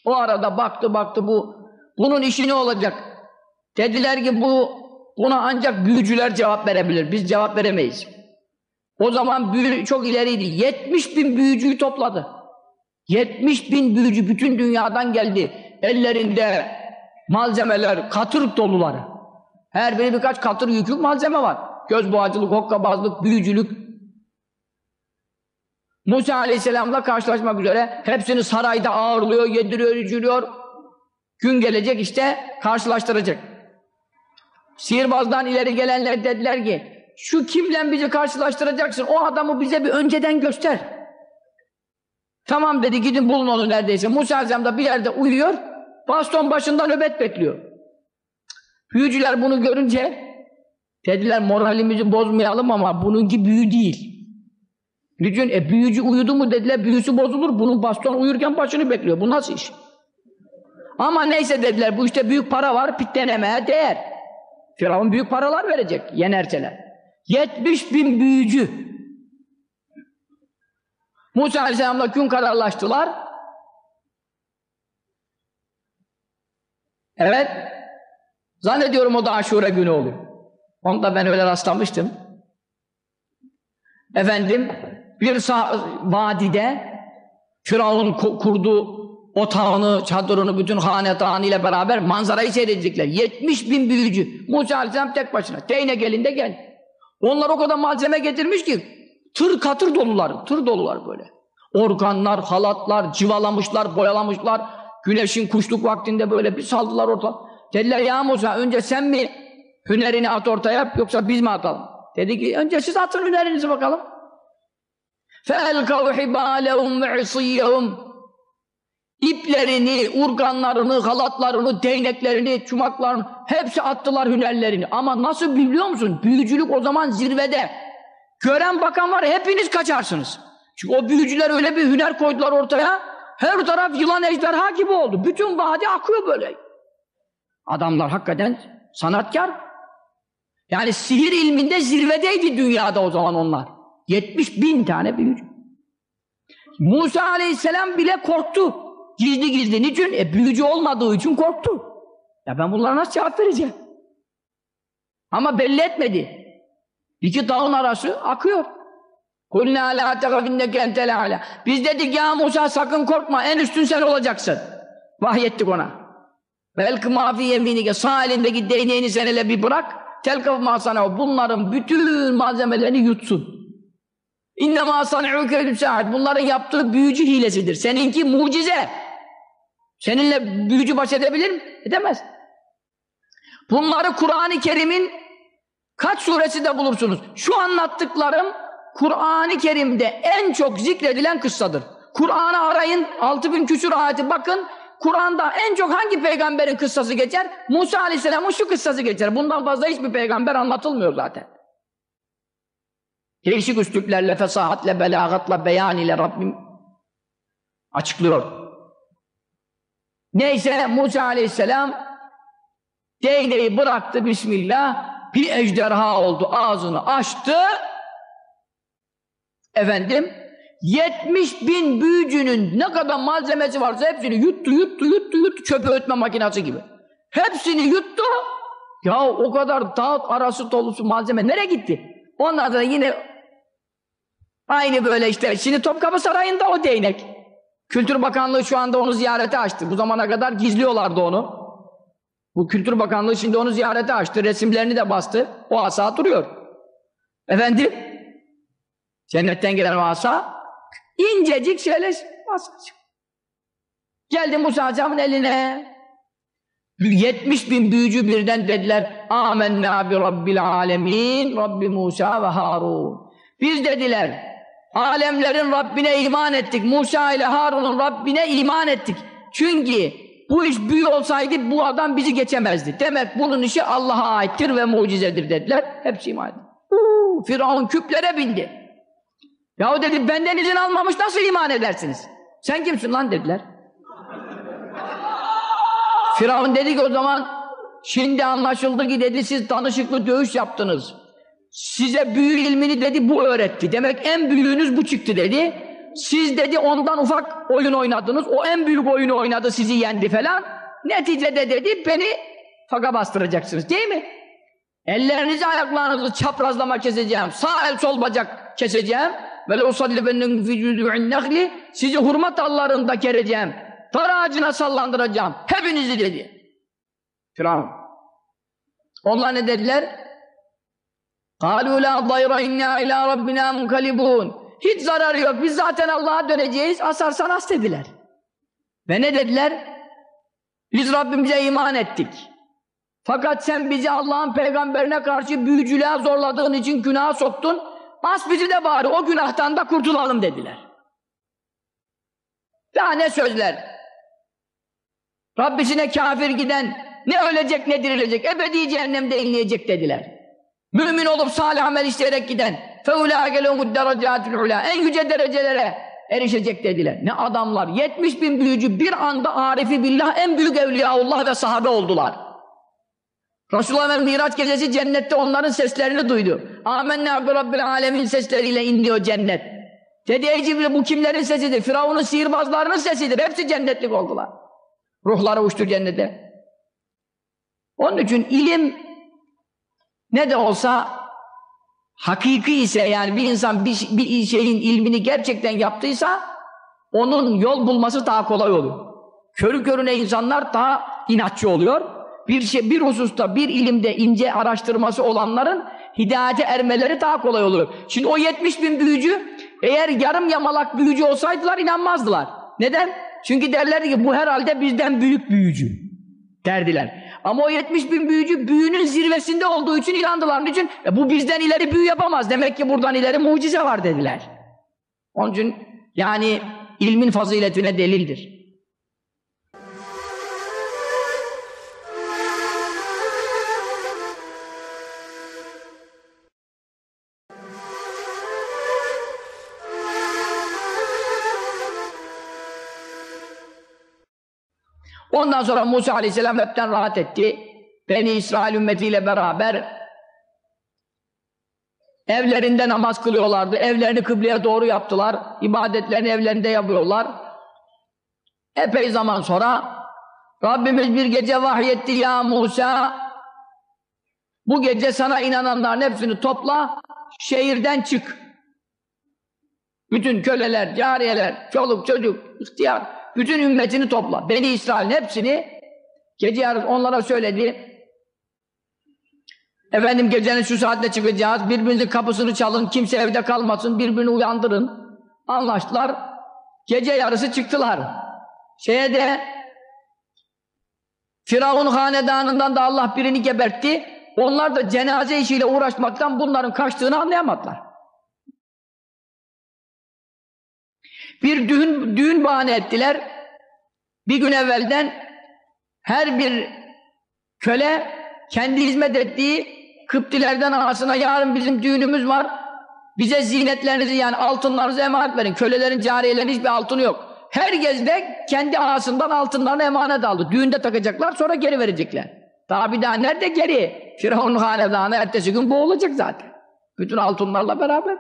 A: O arada baktı baktı bu bunun işi ne olacak? Dediler ki bu Buna ancak büyücüler cevap verebilir. Biz cevap veremeyiz. O zaman büyü çok ileriydi. 70 bin büyücüyü topladı. 70 bin büyücü bütün dünyadan geldi. Ellerinde malzemeler, katır doluları. Her biri birkaç katır yükü malzeme var. Göz boğacılık, hokkabazlık, büyücülük. Musa Aleyhisselam'la karşılaşmak üzere hepsini sarayda ağırlıyor, yediriyor, içiriyor. Gün gelecek işte karşılaştıracak. Sihirbazdan ileri gelenler dediler ki şu kimle bizi karşılaştıracaksın o adamı bize bir önceden göster. Tamam dedi gidin bulun onu neredeyse. Musa Aleyhisselam da bir yerde uyuyor. Baston başında nöbet bekliyor. Büyücüler bunu görünce dediler moralimizi bozmayalım ama bununki büyü değil. Niçin? E büyücü uyudu mu dediler büyüsü bozulur. Bunun baston uyurken başını bekliyor. Bu nasıl iş? Ama neyse dediler bu işte büyük para var denemeye değer. Firavun büyük paralar verecek yenerseler. 70 bin büyücü. Musa Aleyhisselam'la gün kararlaştılar. Evet. Zannediyorum o da aşure günü oluyor. Onda ben öyle rastlamıştım. Efendim bir vadide Firavun kurdu otağını, çadırını, bütün hanedanı ile beraber manzarayı seyredecekler. 70 bin büyücü. Musa Aleyhisselam tek başına. Değnek elinde gel. Onlar o kadar malzeme getirmiş ki tır katır dolular, tır dolular böyle. Organlar, halatlar, civalamışlar, boyalamışlar. Güneşin kuşluk vaktinde böyle bir saldılar orta. Dediler ya Musa önce sen mi hünerini at ortaya yoksa biz mi atalım? Dedi ki önce siz atın hünerinizi bakalım. فَاَلْقَوْ حِبَالَهُمْ وَعِصِيَّهُمْ İplerini, urganlarını, halatlarını, değneklerini, çumaklarını hepsi attılar hünerlerini. Ama nasıl biliyor musun? Büyücülük o zaman zirvede. Gören bakan var hepiniz kaçarsınız. Çünkü o büyücüler öyle bir hüner koydular ortaya. Her taraf yılan ejderha gibi oldu. Bütün vadi akıyor böyle. Adamlar hakikaten sanatkar. Yani sihir ilminde zirvedeydi dünyada o zaman onlar. 70 bin tane büyücü. Musa aleyhisselam bile korktu. Gizli gizli. Niçin? E büyücü olmadığı için korktu. Ya ben bunlara nasıl cevap vereceğim? Ama belli etmedi. İki dağın arası akıyor. Kulne ala tegafinneke entel ala. Biz dedik ya Musa sakın korkma en üstün sen olacaksın. Vahyettik ona. Belki mafi yeminike sağ elindeki değneğini sen hele bir bırak. Telkaf masana bunların bütün malzemelerini yutsun. İnnemâ san'ûke saat. Bunların yaptığı büyücü hilesidir. Seninki mucize. Seninle büyücü baş edebilir mi? Edemez. Bunları Kur'an-ı Kerim'in kaç suresinde bulursunuz? Şu anlattıklarım Kur'an-ı Kerim'de en çok zikredilen kıssadır. Kur'an'ı arayın, 6000 küsur ayeti bakın. Kur'an'da en çok hangi peygamberin kıssası geçer? Musa Aleyhisselam'ın şu kıssası geçer. Bundan fazla hiçbir peygamber anlatılmıyor zaten. Değişik üsluplerle, fesahatle, belagatla, beyan ile Rabbim açıklıyor. Neyse Musa aleyhisselam değneği bıraktı Bismillah bir ejderha oldu ağzını açtı. Efendim 70 bin büyücünün ne kadar malzemesi varsa hepsini yuttu yuttu yuttu yuttu çöpe ötme makinesi gibi. Hepsini yuttu. Ya o kadar dağ arası dolusu malzeme nereye gitti ondan sonra yine aynı böyle işte şimdi Topkapı Sarayı'nda o değnek Kültür Bakanlığı şu anda onu ziyarete açtı. Bu zamana kadar gizliyorlardı onu. Bu Kültür Bakanlığı şimdi onu ziyarete açtı. Resimlerini de bastı. O asa duruyor. Efendim? Cennetten gelen o asa incecik şöyle asacık. Geldi Musa Aleyhisselam'ın eline. 70 bin büyücü birden dediler Amenna bi Rabbil alemin Rabbi Musa ve Harun. Biz dediler Alemlerin Rabbine iman ettik. Musa ile Harun'un Rabbine iman ettik. Çünkü bu iş büyü olsaydı bu adam bizi geçemezdi. Demek bunun işi Allah'a aittir ve mucizedir dediler. Hepsi iman etti. Firavun küplere bindi. Yahu dedi benden izin almamış nasıl iman edersiniz? Sen kimsin lan dediler. Firavun dedi ki o zaman şimdi anlaşıldı ki dedi siz danışıklı dövüş yaptınız. Size büyü ilmini dedi bu öğretti. Demek en büyüğünüz bu çıktı dedi. Siz dedi ondan ufak oyun oynadınız. O en büyük oyunu oynadı sizi yendi falan. Neticede dedi beni faka bastıracaksınız değil mi? Ellerinizi ayaklarınızı çaprazlama keseceğim. Sağ el sol bacak keseceğim. Ve le usallibenneküm fî cüzû'in nehli. Sizi hurma dallarında kereceğim Dar ağacına sallandıracağım. Hepinizi dedi. Firavun. Onlar ne dediler? قَالُوا لَا ضَيْرَ اِنَّا اِلَى رَبِّنَا مُنْكَلِبُونَ Hiç zararı yok. Biz zaten Allah'a döneceğiz. Asarsan as dediler. Ve ne dediler? Biz Rabbimize iman ettik. Fakat sen bizi Allah'ın peygamberine karşı büyücülüğe zorladığın için günaha soktun. Bas bizi de bari o günahtan da kurtulalım dediler. Daha ne sözler? Rabbisine kafir giden ne ölecek ne dirilecek ebedi cehennemde inleyecek dediler. Mümin olup salih amel işleyerek giden فَاُولَٰئِكَ لَهُمُ الدَّرَجَاتُ الْعُلَى En yüce derecelere erişecek dediler. Ne adamlar? 70 bin büyücü bir anda arifi billah en büyük evliyaullah ve sahabe oldular. Resulullah Efendimiz Miraç gecesi cennette onların seslerini duydu. Amenna bi Rabbil alemin sesleriyle iniyor cennet. Dedi ey Cibril bu kimlerin sesidir? Firavun'un sihirbazlarının sesidir. Hepsi cennetlik oldular. Ruhları uçtu cennete. Onun için ilim ne de olsa hakiki ise yani bir insan bir, bir şeyin ilmini gerçekten yaptıysa onun yol bulması daha kolay oluyor. Körü körüne insanlar daha inatçı oluyor. Bir şey bir hususta bir ilimde ince araştırması olanların hidayete ermeleri daha kolay oluyor. Şimdi o 70 bin büyücü eğer yarım yamalak büyücü olsaydılar inanmazdılar. Neden? Çünkü derlerdi ki bu herhalde bizden büyük büyücü derdiler. Ama o 70 bin büyücü büyünün zirvesinde olduğu için inandılar. Niçin? E bu bizden ileri büyü yapamaz. Demek ki buradan ileri mucize var dediler. Onun için yani ilmin faziletine delildir. Ondan sonra Musa Aleyhisselam hepten rahat etti. Beni İsrail ümmetiyle beraber evlerinde namaz kılıyorlardı. Evlerini kıbleye doğru yaptılar. İbadetlerini evlerinde yapıyorlar. Epey zaman sonra Rabbimiz bir gece vahyetti ya Musa bu gece sana inananların hepsini topla şehirden çık. Bütün köleler, cariyeler, çoluk çocuk, ihtiyar bütün ümmetini topla. Beni İsrail'in hepsini gece yarısı onlara söyledi. Efendim gecenin şu saatte çıkacağız. Birbirinizin kapısını çalın. Kimse evde kalmasın. Birbirini uyandırın. Anlaştılar. Gece yarısı çıktılar. Şeye de Firavun hanedanından da Allah birini gebertti. Onlar da cenaze işiyle uğraşmaktan bunların kaçtığını anlayamadılar. Bir düğün, düğün bahane ettiler. Bir gün evvelden her bir köle kendi hizmet ettiği Kıptilerden ağasına yarın bizim düğünümüz var. Bize zinetlerinizi yani altınlarınızı emanet verin. Kölelerin, cariyelerin hiçbir altını yok. Herkes de kendi ağasından altınlarını emanet aldı. Düğünde takacaklar sonra geri verecekler. Daha bir daha nerede geri? Firavun'un hanedanı ertesi gün boğulacak zaten. Bütün altınlarla beraber.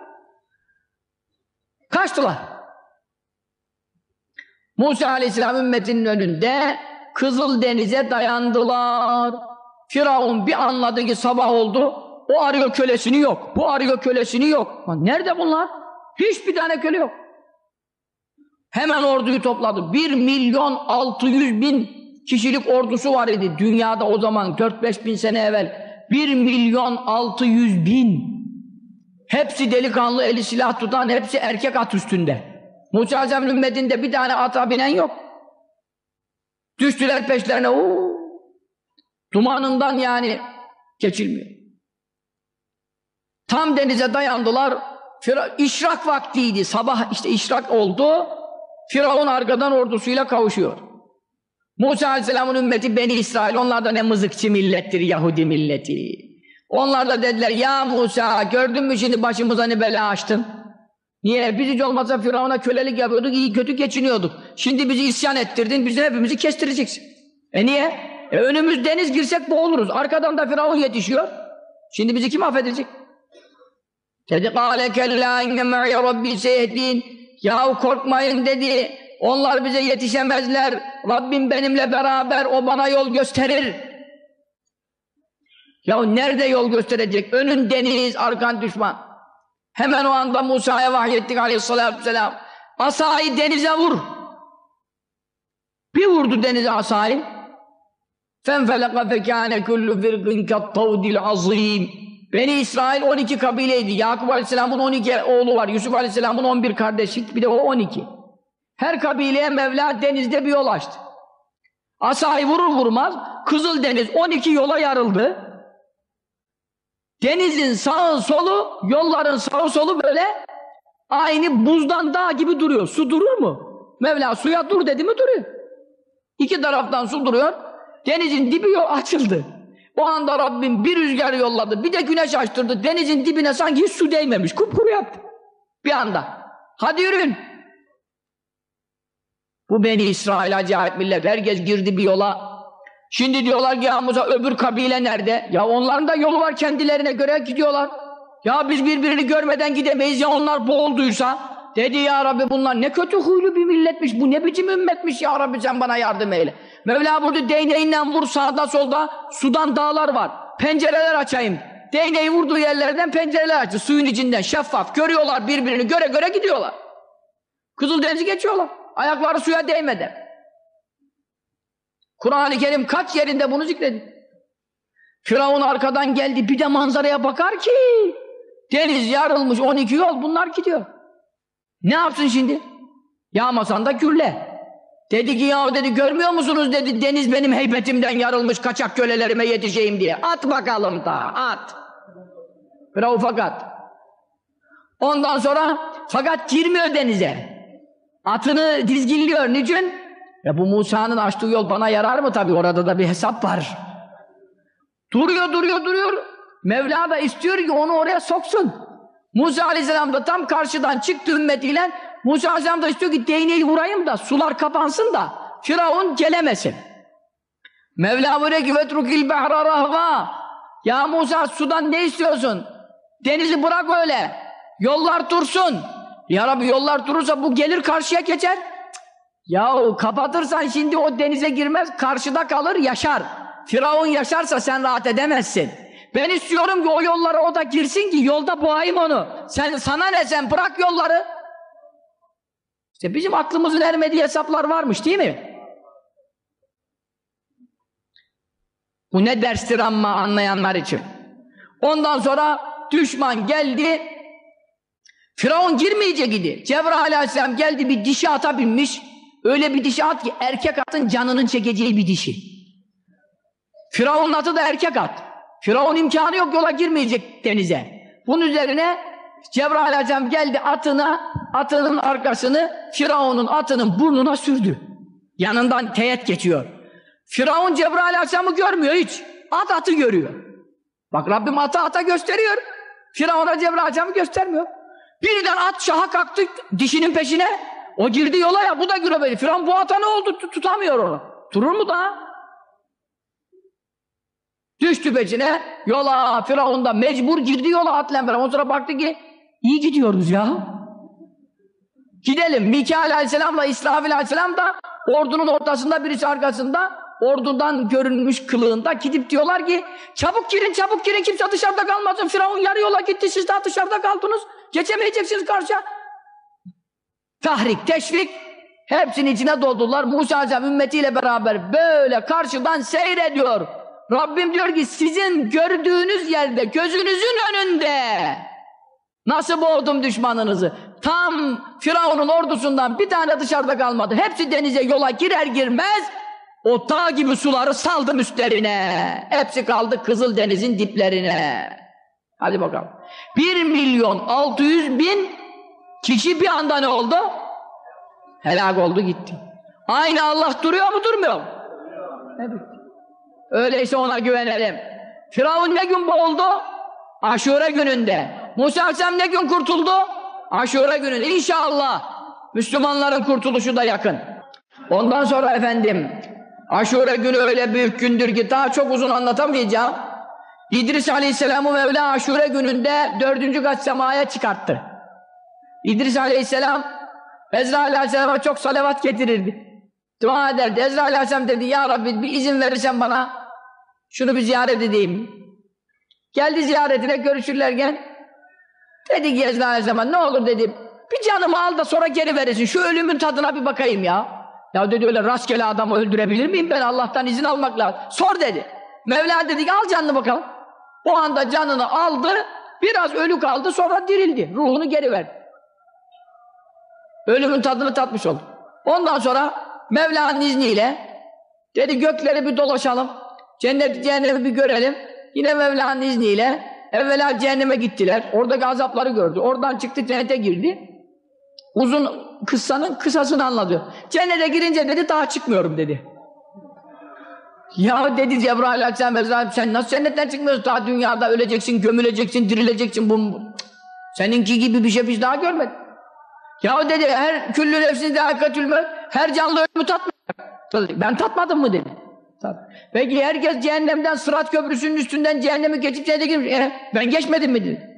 A: Kaçtılar. Musa Aleyhisselam ümmetinin önünde Kızıl Deniz'e dayandılar. Firavun bir anladı ki sabah oldu. O arıyor kölesini yok. Bu arıyor kölesini yok. Nerede bunlar? Hiçbir tane köle yok. Hemen orduyu topladı. Bir milyon altı yüz bin kişilik ordusu var idi. Dünyada o zaman 4-5 bin sene evvel. Bir milyon altı yüz bin. Hepsi delikanlı eli silah tutan, hepsi erkek at üstünde. Musa Aleyhisselam'ın ümmetinde bir tane ata binen yok. Düştüler peşlerine. Uuu. Dumanından yani geçilmiyor. Tam denize dayandılar. Fira işrak vaktiydi. Sabah işte işrak oldu. Firavun arkadan ordusuyla kavuşuyor. Musa Aleyhisselam'ın ümmeti Beni İsrail. Onlar da ne mızıkçı millettir Yahudi milleti. Onlar da dediler ya Musa gördün mü şimdi başımıza ne bela açtın? Niye? Biz hiç olmazsa Firavun'a kölelik yapıyorduk, iyi kötü geçiniyorduk. Şimdi bizi isyan ettirdin, bizi hepimizi kestireceksin. E niye? E önümüz deniz girsek boğuluruz. Arkadan da Firavun yetişiyor. Şimdi bizi kim affedecek? Dedi kâle kellâ inne me'ye rabbi seyehdîn. Yahu korkmayın dedi. Onlar bize yetişemezler. Rabbim benimle beraber o bana yol gösterir. Ya nerede yol gösterecek? Önün deniz, arkan düşman. Hemen o anda Musa'ya vahyettik aleyhissalatü vesselam. Asayı denize vur. Bir vurdu denize asayı. فَنْفَلَقَ فَكَانَ كُلُّ فِرْقٍ كَالطَّوْدِ الْعَظِيمِ Beni İsrail 12 kabileydi. Yakup Aleyhisselam'ın 12 oğlu var. Yusuf Aleyhisselam'ın 11 kardeşi. Bir de o 12. Her kabileye Mevla denizde bir yol açtı. Asayı vurur vurmaz Kızıldeniz 12 yola yarıldı. Denizin sağı solu, yolların sağı solu böyle aynı buzdan dağ gibi duruyor. Su durur mu? Mevla suya dur dedi mi duruyor. İki taraftan su duruyor. Denizin dibi açıldı. O anda Rabbim bir rüzgar yolladı. Bir de güneş açtırdı. Denizin dibine sanki hiç su değmemiş. Kupkuru yaptı. Bir anda. Hadi yürüyün. Bu Beni İsrail acayip millet. Herkes girdi bir yola. Şimdi diyorlar ki ya Musa öbür kabile nerede? Ya onların da yolu var kendilerine göre gidiyorlar. Ya biz birbirini görmeden gidemeyiz ya onlar boğulduysa. Dedi ya Rabbi bunlar ne kötü huylu bir milletmiş. Bu ne biçim ümmetmiş ya Rabbi sen bana yardım eyle. Mevla burada değneğiyle vur sağda solda sudan dağlar var. Pencereler açayım. Değneği vurduğu yerlerden pencereler açtı. Suyun içinden şeffaf. Görüyorlar birbirini göre göre gidiyorlar. Kızıldeniz'i geçiyorlar. Ayakları suya değmeden. Kur'an-ı Kerim kaç yerinde bunu zikredi. Firavun arkadan geldi bir de manzaraya bakar ki deniz yarılmış 12 yol bunlar gidiyor. Ne yapsın şimdi? Yağmasan da gürle. Dedi ki ya dedi görmüyor musunuz dedi deniz benim heybetimden yarılmış kaçak kölelerime yetişeyim diye. At bakalım da at. Firavun fakat. Ondan sonra fakat girmiyor denize. Atını dizginliyor. Niçin? Ya bu Musa'nın açtığı yol bana yarar mı tabii? Orada da bir hesap var. Duruyor, duruyor, duruyor. Mevla da istiyor ki onu oraya soksun. Musa Aleyhisselam da tam karşıdan çıktı ümmetiyle. Musa Aleyhisselam da istiyor ki değneği vurayım da sular kapansın da Firavun gelemesin. Mevla buyuruyor ki vetrukil behra rahva. Ya Musa sudan ne istiyorsun? Denizi bırak öyle. Yollar dursun. Ya Rabbi yollar durursa bu gelir karşıya geçer. Yahu kapatırsan şimdi o denize girmez, karşıda kalır, yaşar. Firavun yaşarsa sen rahat edemezsin. Ben istiyorum ki o yollara o da girsin ki yolda boğayım onu. Sen sana ne sen bırak yolları. İşte bizim aklımızın ermediği hesaplar varmış değil mi? Bu ne derstir amma anlayanlar için. Ondan sonra düşman geldi. Firavun girmeyecek idi. Cebrail aleyhisselam geldi bir dişi ata binmiş. Öyle bir dişi at ki erkek atın canının çekeceği bir dişi. Firavun'un atı da erkek at. Firavun imkanı yok yola girmeyecek denize. Bunun üzerine Cebrail aleyhisselam geldi atına, atının arkasını Firavun'un atının burnuna sürdü. Yanından teyit geçiyor. Firavun Cebrail aleyhisselamı görmüyor hiç. At atı görüyor. Bak Rabbim atı ata gösteriyor. Firavun'a Cebrail aleyhisselamı göstermiyor. Birden at şaha kalktı dişinin peşine. O girdi yola ya bu da gürebeli. Firavun bu ata ne oldu? Tut- Tutamıyor onu. Durur mu daha? Düştü peşine yola Firavun da mecbur girdi yola atlen. Ondan sonra baktı ki iyi gidiyoruz ya. Gidelim. Mikail aleyhisselamla İsrafil aleyhisselam da ordunun ortasında birisi arkasında ordudan görünmüş kılığında gidip diyorlar ki çabuk girin çabuk girin kimse dışarıda kalmasın. Firavun yarı yola gitti siz daha dışarıda kaldınız. Geçemeyeceksiniz karşıya. Tahrik, teşvik hepsinin içine doldular. Musa Aleyhisselam ümmetiyle beraber böyle karşıdan seyrediyor. Rabbim diyor ki sizin gördüğünüz yerde, gözünüzün önünde nasıl boğdum düşmanınızı? Tam Firavun'un ordusundan bir tane dışarıda kalmadı. Hepsi denize yola girer girmez o dağ gibi suları saldım üstlerine. Hepsi kaldı Kızıldeniz'in diplerine. Hadi bakalım. 1 milyon 600 bin kişi bir anda ne oldu? Helak oldu gitti. Aynı Allah duruyor mu durmuyor mu? Evet. Öyleyse ona güvenelim. Firavun ne gün boğuldu? Aşure gününde. Musa Aleyhisselam ne gün kurtuldu? Aşure gününde. İnşallah Müslümanların kurtuluşu da yakın. Ondan sonra efendim Aşure günü öyle büyük gündür ki daha çok uzun anlatamayacağım. İdris Aleyhisselam'ı Mevla Aşure gününde dördüncü kat semaya çıkarttı. İdris Aleyhisselam Ezrail Aleyhisselam'a çok salavat getirirdi. Dua ederdi. Ezrail Aleyhisselam dedi ya Rabbi bir izin verirsen bana şunu bir ziyaret edeyim. Geldi ziyaretine görüşürlerken dedi ki Ezra Aleyhisselam ne olur dedi bir canımı al da sonra geri veresin. Şu ölümün tadına bir bakayım ya. Ya dedi öyle rastgele adamı öldürebilir miyim ben? Allah'tan izin almak lazım. Sor dedi. Mevla dedi ki al canını bakalım. O anda canını aldı. Biraz ölü kaldı sonra dirildi. Ruhunu geri verdi. Ölümün tadını tatmış oldu. Ondan sonra Mevla'nın izniyle dedi gökleri bir dolaşalım. Cennet cehennemi bir görelim. Yine Mevla'nın izniyle evvela cehenneme gittiler. Oradaki azapları gördü. Oradan çıktı cennete girdi. Uzun kıssanın kısasını anladı. Cennete girince dedi daha çıkmıyorum dedi. Ya dedi Cebrail Aleyhisselam Efendimiz, sen nasıl cennetten çıkmıyorsun? Daha dünyada öleceksin, gömüleceksin, dirileceksin. Bu- seninki gibi bir şey biz daha görmedik. Ya dedi her küllü nefsin zâikatül her canlı ölümü tatmayacak. Ben tatmadım mı dedi. Tat. Peki herkes cehennemden Sırat Köprüsü'nün üstünden cehennemi geçip cennete girmiş. E, ben geçmedim mi dedi.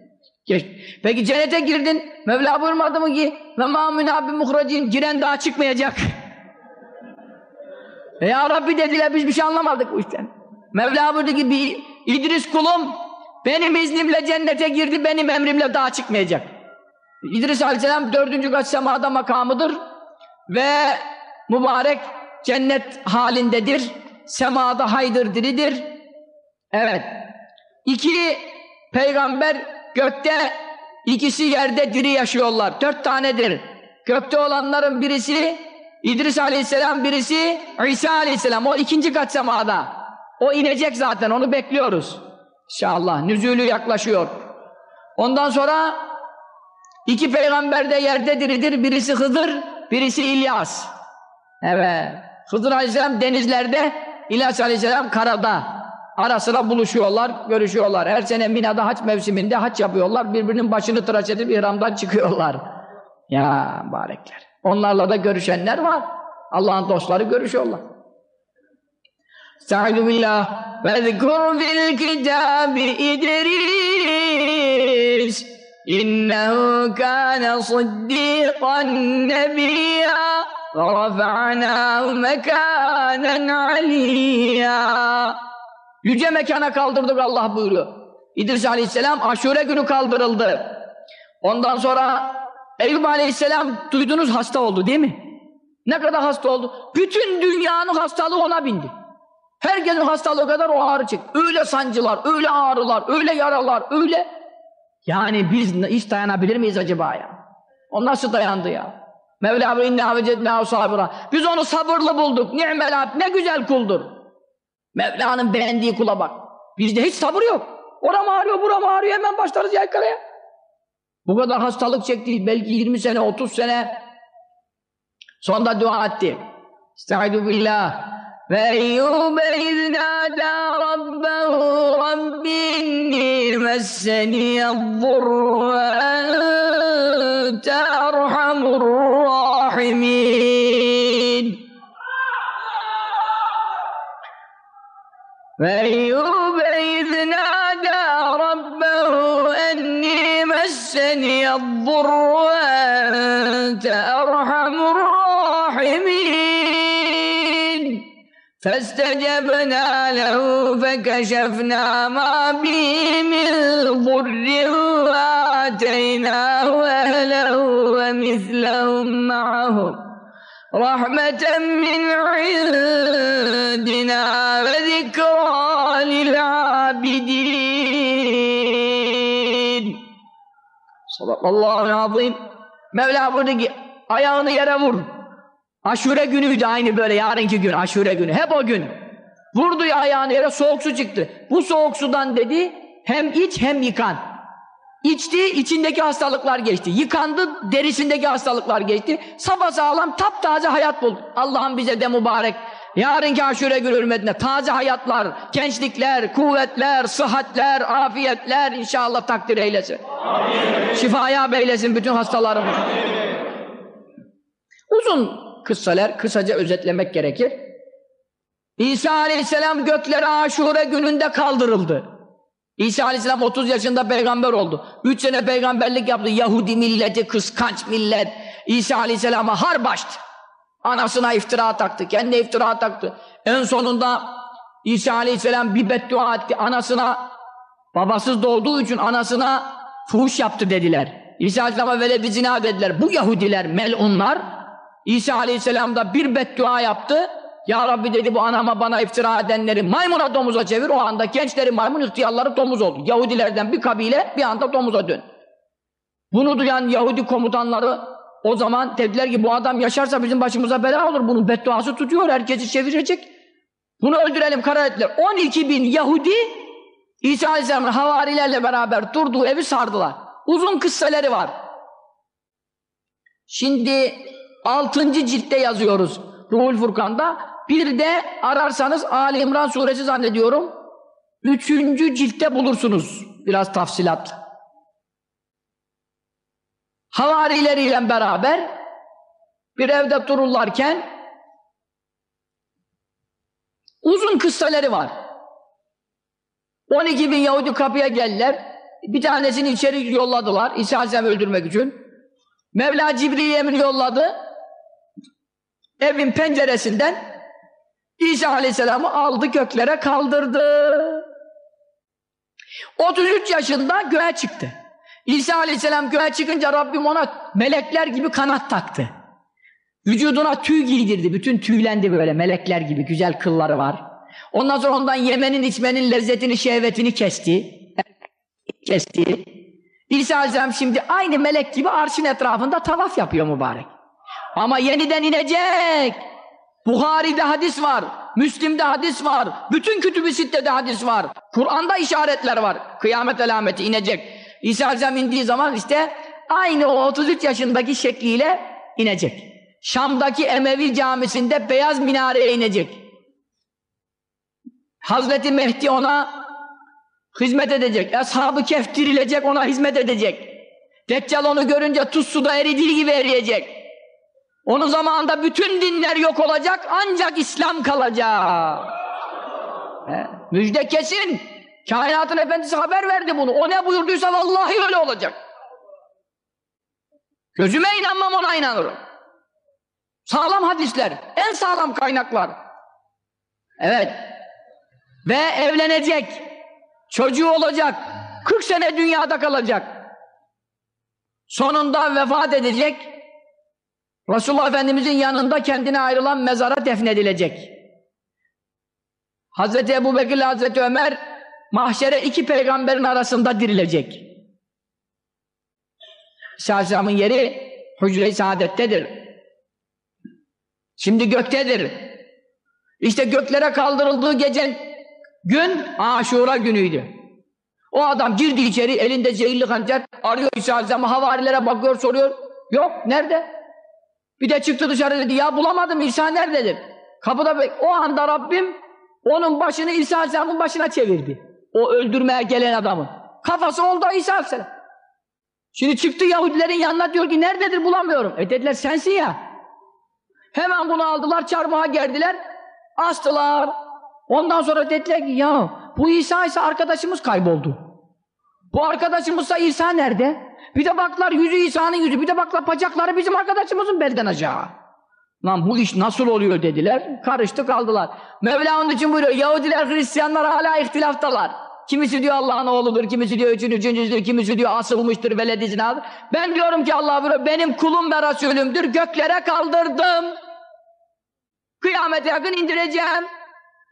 A: Geç. Peki cennete girdin. Mevla buyurmadı mı ki ve mâ münâbi muhracîn giren daha çıkmayacak. E ya Rabbi dediler biz bir şey anlamadık bu işten. Mevla buyurdu ki bir İdris kulum benim iznimle cennete girdi benim emrimle daha çıkmayacak. İdris Aleyhisselam dördüncü kat semada makamıdır ve mübarek cennet halindedir. Semada haydır diridir. Evet. İki peygamber gökte, ikisi yerde diri yaşıyorlar. Dört tanedir. Gökte olanların birisi İdris Aleyhisselam, birisi İsa Aleyhisselam. O ikinci kat semada. O inecek zaten, onu bekliyoruz. İnşallah. Nüzulü yaklaşıyor. Ondan sonra iki peygamber de yerde diridir. Birisi Hıdır, birisi İlyas. Evet. Hıdır Aleyhisselam denizlerde, İlyas Aleyhisselam karada. Ara sıra buluşuyorlar, görüşüyorlar. Her sene Mina'da haç mevsiminde haç yapıyorlar. Birbirinin başını tıraş edip ihramdan çıkıyorlar. Ya mübarekler. Onlarla da görüşenler var. Allah'ın dostları görüşüyorlar. Estaizu billah. Ve zikr fil kitabi İdris. Kâne sıddîkan nebiyyâ. Ve rafa'nâhu mekânen aliyyâ. Yüce mekana kaldırdık Allah buyuruyor. İdris Aleyhisselam aşure günü kaldırıldı. Ondan sonra Eyüp Aleyhisselam duydunuz hasta oldu değil mi? Ne kadar hasta oldu? Bütün dünyanın hastalığı ona bindi. Herkesin hastalığı kadar o ağrı çıktı. Öyle sancılar, öyle ağrılar, öyle yaralar, öyle. Yani biz hiç dayanabilir miyiz acaba ya? O nasıl dayandı ya? Mevla ve inne avecednâhu sabıra. Biz onu sabırlı bulduk. Ni'mel abd, ne güzel kuldur. Mevla'nın beğendiği kula bak. Bizde hiç sabır yok. Oram ağrıyor, buram ağrıyor, hemen başlarız yaykalaya. Bu kadar hastalık çekti, belki 20 sene, 30 sene. Sonunda dua etti. Estaizu billah. فأيوب إذ نادى ربه رب إني مسني الضر وأنت أرحم الراحمين. فأيوب إذ نادى ربه أني مسني الضر وأنت أرحم فاستجبنا له فكشفنا ما به من ضر وآتيناه أهله ومثلهم معهم رحمة من عندنا وذكرى للعابدين Sadakallahu azim. Mevla buyurdu ki ayağını yere vur. Aşure günüydü aynı böyle yarınki gün aşure günü. Hep o gün. Vurdu ayağını yere soğuk su çıktı. Bu soğuk sudan dedi hem iç hem yıkan. İçti, içindeki hastalıklar geçti. Yıkandı, derisindeki hastalıklar geçti. Sapasağlam, taptaze hayat buldu. Allah'ım bize de mübarek. Yarınki aşure günü hürmetine taze hayatlar, gençlikler, kuvvetler, sıhhatler, afiyetler inşallah takdir eylesin. Amin. Şifaya beylesin bütün hastalarımız. Uzun kıssalar, kısaca özetlemek gerekir. İsa aleyhisselam göklere aşure gününde kaldırıldı. İsa Aleyhisselam 30 yaşında peygamber oldu. 3 sene peygamberlik yaptı. Yahudi milleti, kıskanç millet. İsa Aleyhisselam'a harp açtı. Anasına iftira taktı, kendine iftira taktı. En sonunda İsa Aleyhisselam bir beddua etti. Anasına Babasız doğduğu için anasına fuhuş yaptı dediler. İsa Aleyhisselam'a vele bir zina dediler. Bu Yahudiler, melunlar İsa Aleyhisselam da bir beddua yaptı. Ya Rabbi dedi bu anama bana iftira edenleri maymuna domuza çevir. O anda gençleri maymun, ihtiyarları domuz oldu. Yahudilerden bir kabile bir anda domuza dön. Bunu duyan Yahudi komutanları o zaman dediler ki bu adam yaşarsa bizim başımıza bela olur. Bunun bedduası tutuyor, herkesi çevirecek. Bunu öldürelim karar ettiler. 12 bin Yahudi İsa Aleyhisselam'ın havarilerle beraber durduğu evi sardılar. Uzun kıssaları var. Şimdi 6. ciltte yazıyoruz Ruhul Furkan'da. Bir de ararsanız Ali İmran suresi zannediyorum. 3. ciltte bulursunuz. Biraz tafsilat. Havarileriyle beraber bir evde dururlarken uzun kıssaları var. 12 bin Yahudi kapıya geldiler. Bir tanesini içeri yolladılar. İsa Aleyhisselam'ı öldürmek için. Mevla Cibril emri yolladı. Evin penceresinden İsa Aleyhisselam'ı aldı göklere kaldırdı. 33 yaşında göğe çıktı. İsa Aleyhisselam göğe çıkınca Rabbim ona melekler gibi kanat taktı. Vücuduna tüy giydirdi. Bütün tüylendi böyle melekler gibi güzel kılları var. Ondan sonra ondan yemenin içmenin lezzetini, şehvetini kesti. Kesti. İsa Aleyhisselam şimdi aynı melek gibi arşın etrafında tavaf yapıyor mübarek. Ama yeniden inecek. Buhari'de hadis var. Müslim'de hadis var. Bütün kütüb-i sittede hadis var. Kur'an'da işaretler var. Kıyamet alameti inecek. İsa Aleyhisselam indiği zaman işte aynı o 33 yaşındaki şekliyle inecek. Şam'daki Emevi camisinde beyaz minareye inecek. Hazreti Mehdi ona hizmet edecek. Ashab-ı Kehf dirilecek ona hizmet edecek. Deccal onu görünce tuz suda eridiği gibi eriyecek. Onun zamanında bütün dinler yok olacak ancak İslam kalacak. He? Müjde kesin. Kainatın efendisi haber verdi bunu. O ne buyurduysa vallahi öyle olacak. Gözüme inanmam ona inanırım. Sağlam hadisler. En sağlam kaynaklar. Evet. Ve evlenecek. Çocuğu olacak. 40 sene dünyada kalacak. Sonunda vefat edecek. Resulullah Efendimizin yanında kendine ayrılan mezara defnedilecek. Hazreti Ebu Bekir ile Hazreti Ömer mahşere iki peygamberin arasında dirilecek. İsa yeri hücre-i saadettedir. Şimdi göktedir. İşte göklere kaldırıldığı gece gün aşura günüydü. O adam girdi içeri elinde zehirli hançer arıyor İsa Aleyhisselam'ı havarilere bakıyor soruyor. Yok nerede? Bir de çıktı dışarı dedi ya bulamadım İsa nerededir? Kapıda o anda Rabbim onun başını İsa Aleyhisselam'ın başına çevirdi. O öldürmeye gelen adamın. Kafası oldu İsa Aleyhisselam. Şimdi çıktı Yahudilerin yanına diyor ki nerededir bulamıyorum. E dediler sensin ya. Hemen bunu aldılar çarmıha gerdiler. Astılar. Ondan sonra dediler ki ya bu İsa ise arkadaşımız kayboldu. Bu arkadaşımızsa İsa nerede? Bir de baklar yüzü İsa'nın yüzü. Bir de baklar bacakları bizim arkadaşımızın belden aşağı. Lan bu iş nasıl oluyor dediler. Karıştı kaldılar. Mevla onun için buyuruyor. Yahudiler, Hristiyanlar hala ihtilaftalar. Kimisi diyor Allah'ın oğludur, kimisi diyor üçün üçüncüsüdür, kimisi diyor asılmıştır, veledizinadır. Ben diyorum ki Allah buyuruyor, benim kulum ve Resulümdür, göklere kaldırdım. Kıyamete yakın indireceğim.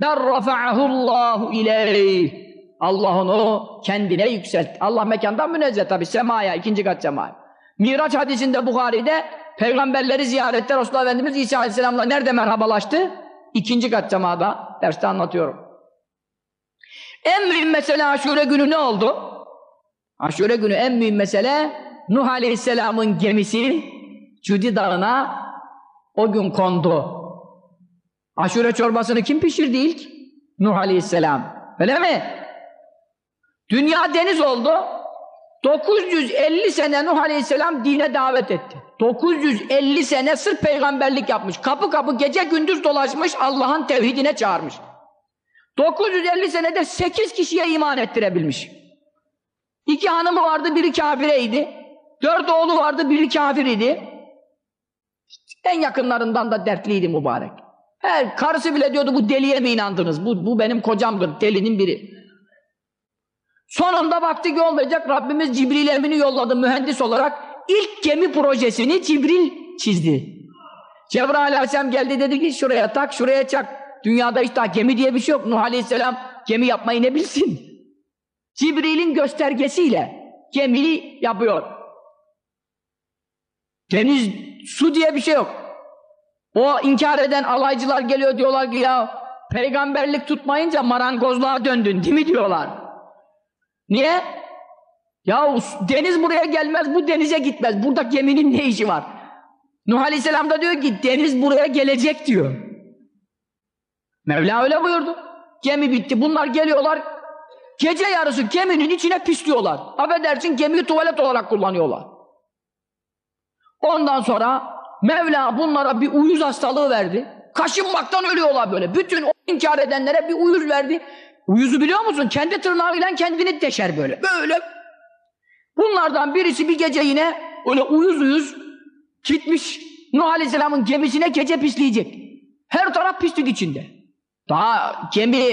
A: Der rafa'ahullahu ileyh. Allah onu kendine yükselt. Allah mekandan münezzeh tabi semaya, ikinci kat semaya. Miraç hadisinde Bukhari'de peygamberleri ziyarette Resulullah Efendimiz İsa Aleyhisselam'la nerede merhabalaştı? İkinci kat semada. Derste anlatıyorum. En mühim mesele aşure günü ne oldu? Aşure günü en mühim mesele Nuh Aleyhisselam'ın gemisi Cudi Dağı'na o gün kondu. Aşure çorbasını kim pişirdi ilk? Nuh Aleyhisselam. Öyle mi? Dünya deniz oldu. 950 sene Nuh Aleyhisselam dine davet etti. 950 sene sırf peygamberlik yapmış. Kapı kapı gece gündüz dolaşmış Allah'ın tevhidine çağırmış. 950 senede 8 kişiye iman ettirebilmiş. İki hanımı vardı, biri kafireydi. Dört oğlu vardı, biri kafir idi. En yakınlarından da dertliydi mübarek. Her karısı bile diyordu bu deliye mi inandınız? Bu, bu benim kocamdır, delinin biri. Sonunda baktı ki olmayacak. Rabbimiz Cibril emini yolladı mühendis olarak. İlk gemi projesini Cibril çizdi. Cebrail aleyhisselam geldi dedi ki şuraya tak şuraya çak. Dünyada daha gemi diye bir şey yok. Nuh aleyhisselam gemi yapmayı ne bilsin? Cibril'in göstergesiyle gemiyi yapıyor. Deniz, su diye bir şey yok. O inkar eden alaycılar geliyor diyorlar ki ya peygamberlik tutmayınca marangozluğa döndün değil mi diyorlar. Niye? Ya deniz buraya gelmez, bu denize gitmez. Burada geminin ne işi var? Nuh Aleyhisselam da diyor ki deniz buraya gelecek diyor. Mevla öyle buyurdu. Gemi bitti. Bunlar geliyorlar. Gece yarısı geminin içine pisliyorlar. Affedersin gemiyi tuvalet olarak kullanıyorlar. Ondan sonra Mevla bunlara bir uyuz hastalığı verdi. Kaşınmaktan ölüyorlar böyle. Bütün o inkar edenlere bir uyuz verdi. Uyuzu biliyor musun? Kendi tırnağıyla kendini deşer böyle. Böyle. Bunlardan birisi bir gece yine öyle uyuz uyuz gitmiş Nuh Aleyhisselam'ın gemisine gece pisleyecek. Her taraf pislik içinde. Daha gemi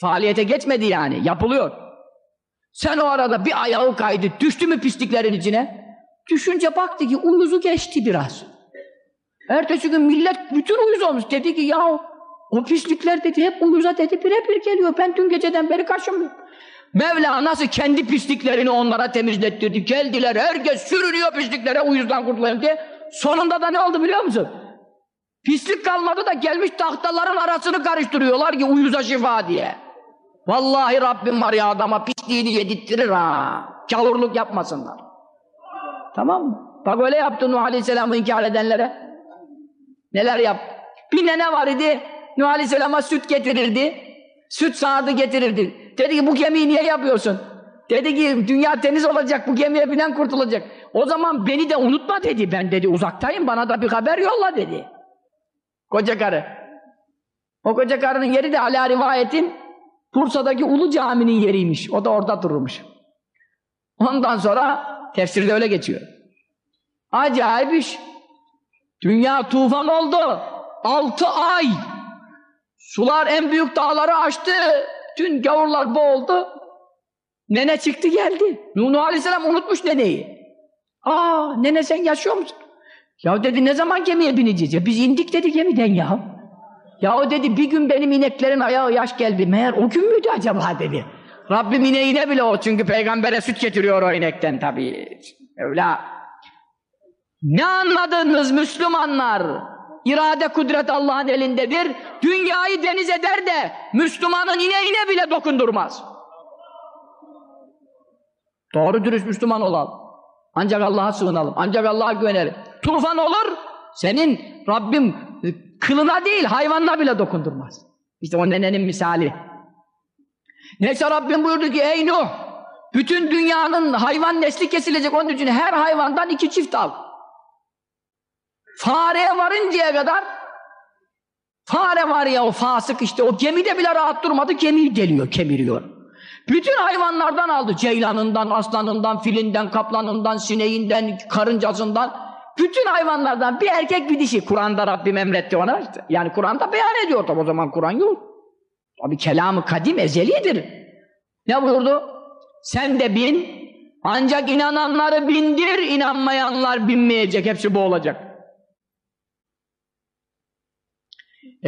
A: faaliyete geçmedi yani. Yapılıyor. Sen o arada bir ayağı kaydı. Düştü mü pisliklerin içine? Düşünce baktı ki uyuzu geçti biraz. Ertesi gün millet bütün uyuz olmuş. Dedi ki ya o pislikler dedi hep uyuza dedi birebir geliyor. Ben dün geceden beri kaşınmıyorum. Mevla nasıl kendi pisliklerini onlara temizlettirdi. Geldiler herkes sürünüyor pisliklere uyuzdan kurtulayım diye. Sonunda da ne oldu biliyor musun? Pislik kalmadı da gelmiş tahtaların arasını karıştırıyorlar ki uyuza şifa diye. Vallahi Rabbim var ya adama pisliğini yedirttirir ha. Kavurluk yapmasınlar. Tamam mı? Bak öyle yaptı Nuh Aleyhisselam'ı inkar edenlere. Neler yap? Bir nene var idi. Nuh Aleyhisselam'a süt getirirdi. Süt sağardı getirirdi. Dedi ki bu gemiyi niye yapıyorsun? Dedi ki dünya deniz olacak bu gemiye binen kurtulacak. O zaman beni de unutma dedi. Ben dedi uzaktayım bana da bir haber yolla dedi. Koca karı. O koca karının yeri de ala rivayetin Bursa'daki Ulu Cami'nin yeriymiş. O da orada dururmuş. Ondan sonra tefsirde öyle geçiyor. Acayip iş. Dünya tufan oldu. Altı ay. Sular en büyük dağları aştı. Tüm gavurlar boğuldu. Nene çıktı geldi. Nuh Aleyhisselam unutmuş neneyi. Aa nene sen yaşıyor musun? Ya dedi ne zaman gemiye bineceğiz ya? Biz indik dedi gemiden ya. Ya o dedi bir gün benim ineklerin ayağı yaş geldi. Meğer o gün müydü acaba dedi. Rabbim ineğine bile o çünkü peygambere süt getiriyor o inekten tabii. Öyle. Ne anladınız Müslümanlar? İrade kudret Allah'ın elindedir. Dünyayı deniz eder de Müslümanın ineğine bile dokundurmaz. Doğru dürüst Müslüman olalım. Ancak Allah'a sığınalım. Ancak Allah'a güvenelim. Tufan olur, senin Rabbim kılına değil hayvanına bile dokundurmaz. İşte o nenenin misali. Neyse Rabbim buyurdu ki ey Nuh bütün dünyanın hayvan nesli kesilecek onun için her hayvandan iki çift al. Fareye varıncaya kadar fare var ya o fasık işte o gemide bile rahat durmadı gemiyi deliyor kemiriyor. Bütün hayvanlardan aldı. Ceylanından, aslanından, filinden, kaplanından, sineğinden, karıncasından. Bütün hayvanlardan bir erkek bir dişi. Kur'an'da Rabbim emretti ona. işte. Yani Kur'an'da beyan ediyor o zaman Kur'an yok. Tabi kelamı kadim ezelidir. Ne buyurdu? Sen de bin, ancak inananları bindir, inanmayanlar binmeyecek. Hepsi bu olacak.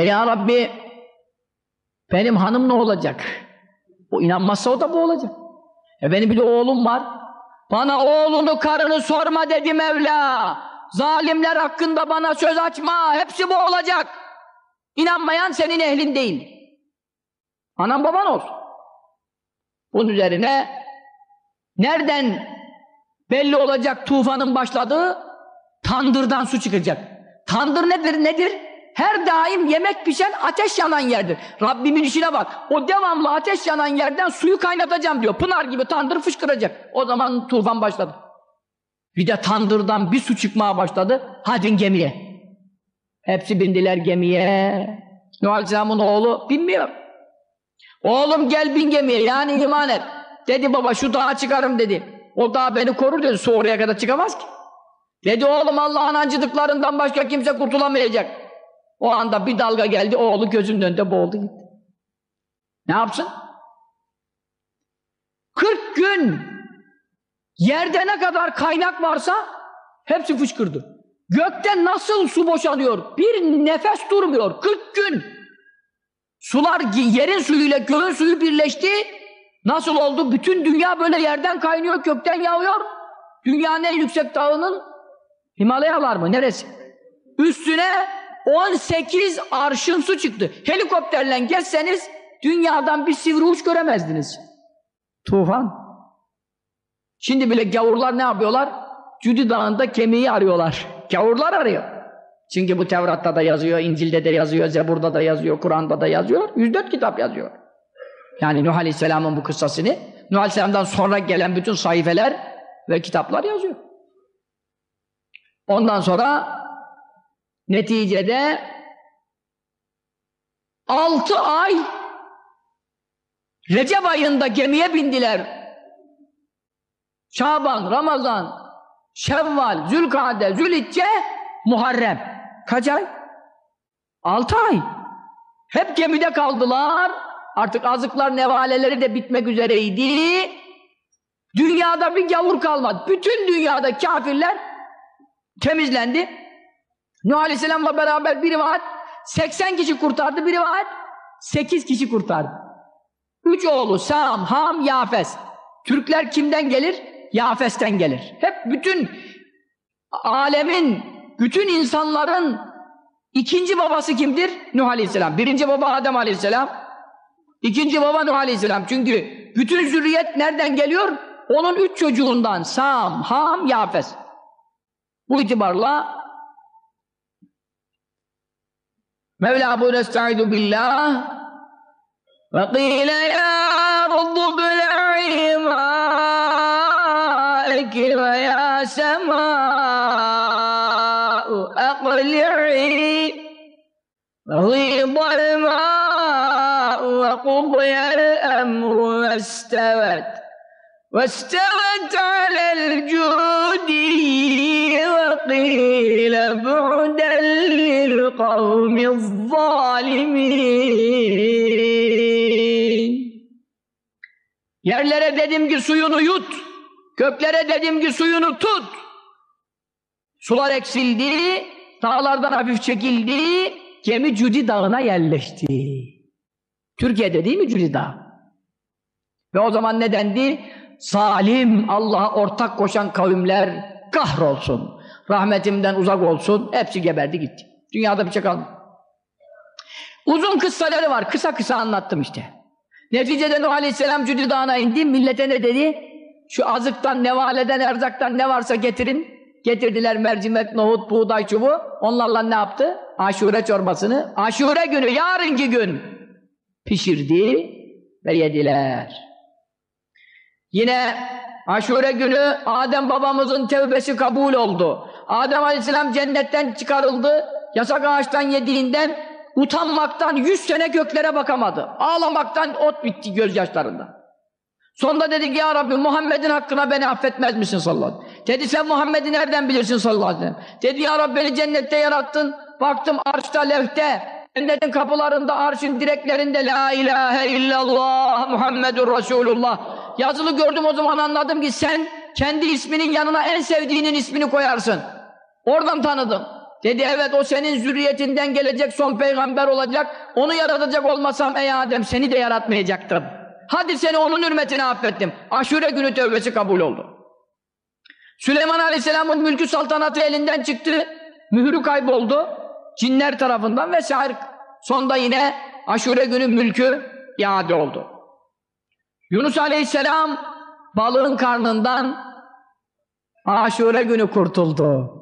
A: E ya Rabbi, benim hanım ne olacak? O inanmazsa o da bu olacak. E benim bir de oğlum var. Bana oğlunu karını sorma dedi Mevla. Zalimler hakkında bana söz açma. Hepsi bu olacak. İnanmayan senin ehlin değil. Anan baban olsun. Bunun üzerine nereden belli olacak tufanın başladığı? Tandırdan su çıkacak. Tandır nedir? Nedir? Her daim yemek pişen ateş yanan yerdir. Rabbimin işine bak. O devamlı ateş yanan yerden suyu kaynatacağım diyor. Pınar gibi tandır fışkıracak. O zaman tufan başladı. Bir de tandırdan bir su çıkmaya başladı. Hadi gemiye. Hepsi bindiler gemiye. Nuh Aleyhisselam'ın oğlu binmiyor. Oğlum gel bin gemiye yani iman et. Dedi baba şu dağa çıkarım dedi. O dağ beni korur dedi. Su oraya kadar çıkamaz ki. Dedi oğlum Allah'ın acıdıklarından başka kimse kurtulamayacak. O anda bir dalga geldi, oğlu gözünün önünde boğuldu gitti. Ne yapsın? 40 gün yerde ne kadar kaynak varsa hepsi fışkırdı. Gökten nasıl su boşalıyor? Bir nefes durmuyor. 40 gün. Sular yerin suyuyla göğün suyu birleşti. Nasıl oldu? Bütün dünya böyle yerden kaynıyor, gökten yağıyor. Dünyanın en yüksek dağının Himalayalar mı? Neresi? Üstüne 18 arşın su çıktı. Helikopterle geçseniz dünyadan bir sivri uç göremezdiniz. Tufan. Şimdi bile gavurlar ne yapıyorlar? Cüdi Dağı'nda kemiği arıyorlar. Gavurlar arıyor. Çünkü bu Tevrat'ta da yazıyor, İncil'de de yazıyor, Zebur'da da yazıyor, Kur'an'da da yazıyor. 104 kitap yazıyor. Yani Nuh Aleyhisselam'ın bu kıssasını, Nuh Aleyhisselam'dan sonra gelen bütün sayfeler ve kitaplar yazıyor. Ondan sonra neticede altı ay Recep ayında gemiye bindiler. Şaban, Ramazan, Şevval, Zülkade, Zülhicce, Muharrem. Kaç ay? Altı ay. Hep gemide kaldılar. Artık azıklar, nevaleleri de bitmek üzereydi. Dünyada bir gavur kalmadı. Bütün dünyada kafirler temizlendi. Nuh Aleyhisselam'la beraber bir rivayet 80 kişi kurtardı, bir rivayet 8 kişi kurtardı. Üç oğlu Sam, Ham, Yafes. Türkler kimden gelir? Yafes'ten gelir. Hep bütün alemin, bütün insanların ikinci babası kimdir? Nuh Aleyhisselam. Birinci baba Adem Aleyhisselam. İkinci baba Nuh Aleyhisselam. Çünkü bütün zürriyet nereden geliyor? Onun üç çocuğundan Sam, Ham, Yafes. Bu itibarla Mevla bu nestaizu billah وقيل يا أرض ابلعي ماءك ويا سماء أقلعي وغيض الماء وقضي الأمر واستوت. واستوت على الجود وقيل بعدا للقوم الظالمين Yerlere dedim ki suyunu yut, göklere dedim ki suyunu tut. Sular eksildi, dağlardan hafif çekildi, gemi Cudi Dağı'na yerleşti. Türkiye'de değil mi Cudi Dağı? Ve o zaman ne dendi? Zalim, Allah'a ortak koşan kavimler kahrolsun. Rahmetimden uzak olsun. Hepsi geberdi gitti. Dünyada bir şey kalmadı. Uzun kıssaları var. Kısa kısa anlattım işte. Neticede Nuh Aleyhisselam Cüdi Dağı'na indi. Millete ne dedi? Şu azıktan, nevaleden, erzaktan ne varsa getirin. Getirdiler mercimek, nohut, buğday çubuğu. Onlarla ne yaptı? Aşure çorbasını. Aşure günü, yarınki gün pişirdi ve yediler. Yine aşure günü Adem babamızın tevbesi kabul oldu. Adem aleyhisselam cennetten çıkarıldı. Yasak ağaçtan yediğinden utanmaktan yüz sene göklere bakamadı. Ağlamaktan ot bitti gözyaşlarında. Sonunda dedi ki ya Rabbi Muhammed'in hakkına beni affetmez misin sallallahu aleyhi ve sellem? Dedi sen Muhammed'i nereden bilirsin sallallahu aleyhi ve sellem? Dedi ya Rabbi beni cennette yarattın. Baktım arşta levhte. Cennetin kapılarında arşın direklerinde La ilahe illallah Muhammedur Resulullah. Yazılı gördüm o zaman anladım ki sen kendi isminin yanına en sevdiğinin ismini koyarsın. Oradan tanıdım. Dedi evet o senin zürriyetinden gelecek son peygamber olacak. Onu yaratacak olmasam ey Adem seni de yaratmayacaktım. Hadi seni onun hürmetine affettim. Aşure günü tövbesi kabul oldu. Süleyman Aleyhisselam'ın mülkü saltanatı elinden çıktı. Mührü kayboldu. Cinler tarafından vesaire. Sonda yine aşure günü mülkü iade oldu. Yunus Aleyhisselam balığın karnından aşure günü kurtuldu.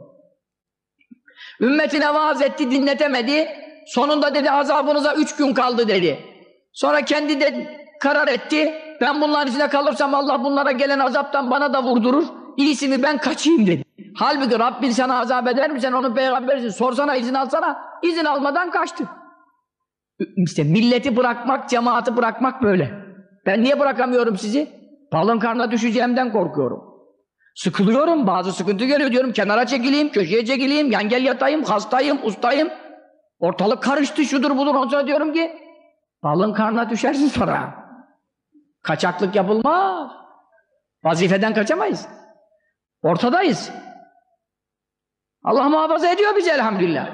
A: Ümmetine vaaz etti, dinletemedi. Sonunda dedi azabınıza üç gün kaldı dedi. Sonra kendi de karar etti. Ben bunların içinde kalırsam Allah bunlara gelen azaptan bana da vurdurur. İyisi mi ben kaçayım dedi. Halbuki Rabbin sana azap eder mi? Sen onun peygamberisin. Sorsana izin alsana. İzin almadan kaçtı. İşte milleti bırakmak, cemaati bırakmak böyle. Ben niye bırakamıyorum sizi? Balın karnına düşeceğimden korkuyorum. Sıkılıyorum, bazı sıkıntı geliyor diyorum. Kenara çekileyim, köşeye çekileyim, yan gel yatayım, hastayım, ustayım. Ortalık karıştı, şudur budur. Ondan diyorum ki, balın karnına düşersin sonra. Kaçaklık yapılmaz. Vazifeden kaçamayız. Ortadayız. Allah muhafaza ediyor bizi elhamdülillah.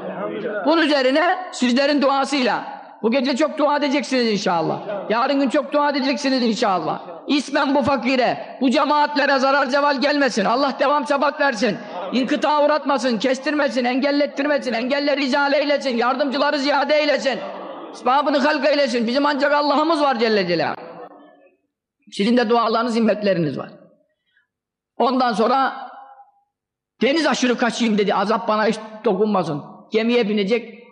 A: Bunun üzerine sizlerin duasıyla bu gece çok dua edeceksiniz inşallah. Yarın gün çok dua edeceksiniz inşallah. İsmen bu fakire, bu cemaatlere zarar ceval gelmesin. Allah devam çabak versin. İnkıta uğratmasın, kestirmesin, engellettirmesin, engelleri izale eylesin, yardımcıları ziyade eylesin. İsbabını halk eylesin. Bizim ancak Allah'ımız var Celle Celaluhu. Sizin de dualarınız, himmetleriniz var. Ondan sonra deniz aşırı kaçayım dedi. Azap bana hiç dokunmasın. Gemiye binecek.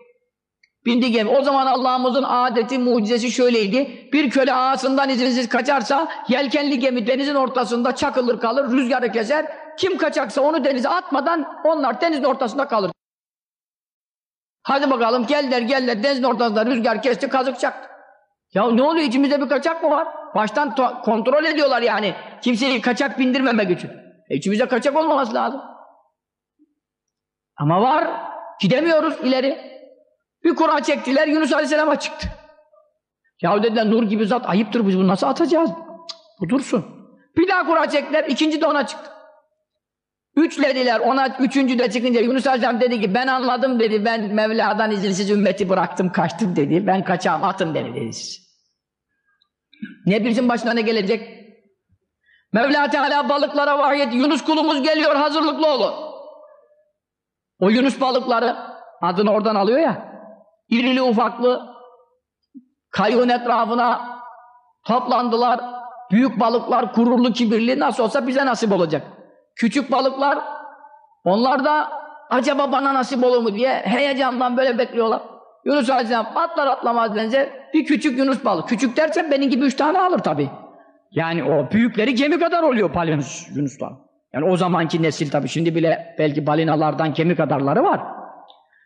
A: Bindi gemi. O zaman Allah'ımızın adeti, mucizesi şöyleydi. Bir köle ağasından izinsiz kaçarsa yelkenli gemi denizin ortasında çakılır kalır, rüzgarı keser. Kim kaçaksa onu denize atmadan onlar denizin ortasında kalır. Hadi bakalım geldiler geldiler denizin ortasında rüzgar kesti kazık çaktı. Ya ne oluyor içimizde bir kaçak mı var? Baştan kontrol ediyorlar yani. Kimseyi kaçak bindirmemek için. E içimizde kaçak olmaması lazım. Ama var. Gidemiyoruz ileri. Bir Kur'an çektiler Yunus Aleyhisselam'a çıktı. Ya dediler nur gibi zat ayıptır biz bunu nasıl atacağız? Cık, bu dursun. Bir daha Kur'an çektiler ikinci de ona çıktı. Üçlediler ona üçüncü de çıkınca Yunus Aleyhisselam dedi ki ben anladım dedi ben Mevla'dan izinsiz ümmeti bıraktım kaçtım dedi. Ben kaçağım atın dedi siz. Ne bizim başına ne gelecek? Mevla Teala balıklara vahyet Yunus kulumuz geliyor hazırlıklı olun. O Yunus balıkları adını oradan alıyor ya irili ufaklı kayığın etrafına toplandılar. Büyük balıklar gururlu kibirli nasıl olsa bize nasip olacak. Küçük balıklar onlar da acaba bana nasip olur mu diye heyecandan böyle bekliyorlar. Yunus Aleyhisselam atlar atlamaz benzer bir küçük Yunus balık. Küçük dersen benim gibi üç tane alır tabi. Yani o büyükleri gemi kadar oluyor palyanus Yunuslar. Yani o zamanki nesil tabi şimdi bile belki balinalardan gemi kadarları var.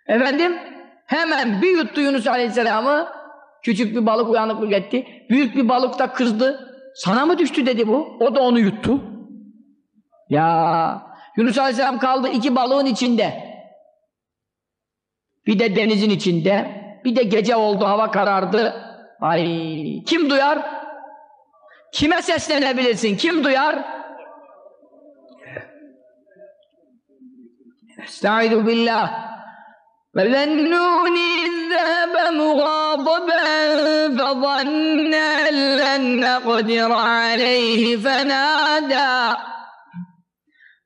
A: Efendim hemen bir yuttu Yunus Aleyhisselam'ı küçük bir balık uyanıklık etti. Büyük bir balık da kızdı. Sana mı düştü dedi bu. O da onu yuttu. Ya Yunus Aleyhisselam kaldı iki balığın içinde Bir de denizin içinde. Bir de gece oldu, hava karardı. Ay kim duyar? Kime seslenebilirsin? Kim duyar? Estaizu billah. وذنون إذ ذهب مغاضبا فظن أن لن نقدر عليه فنادى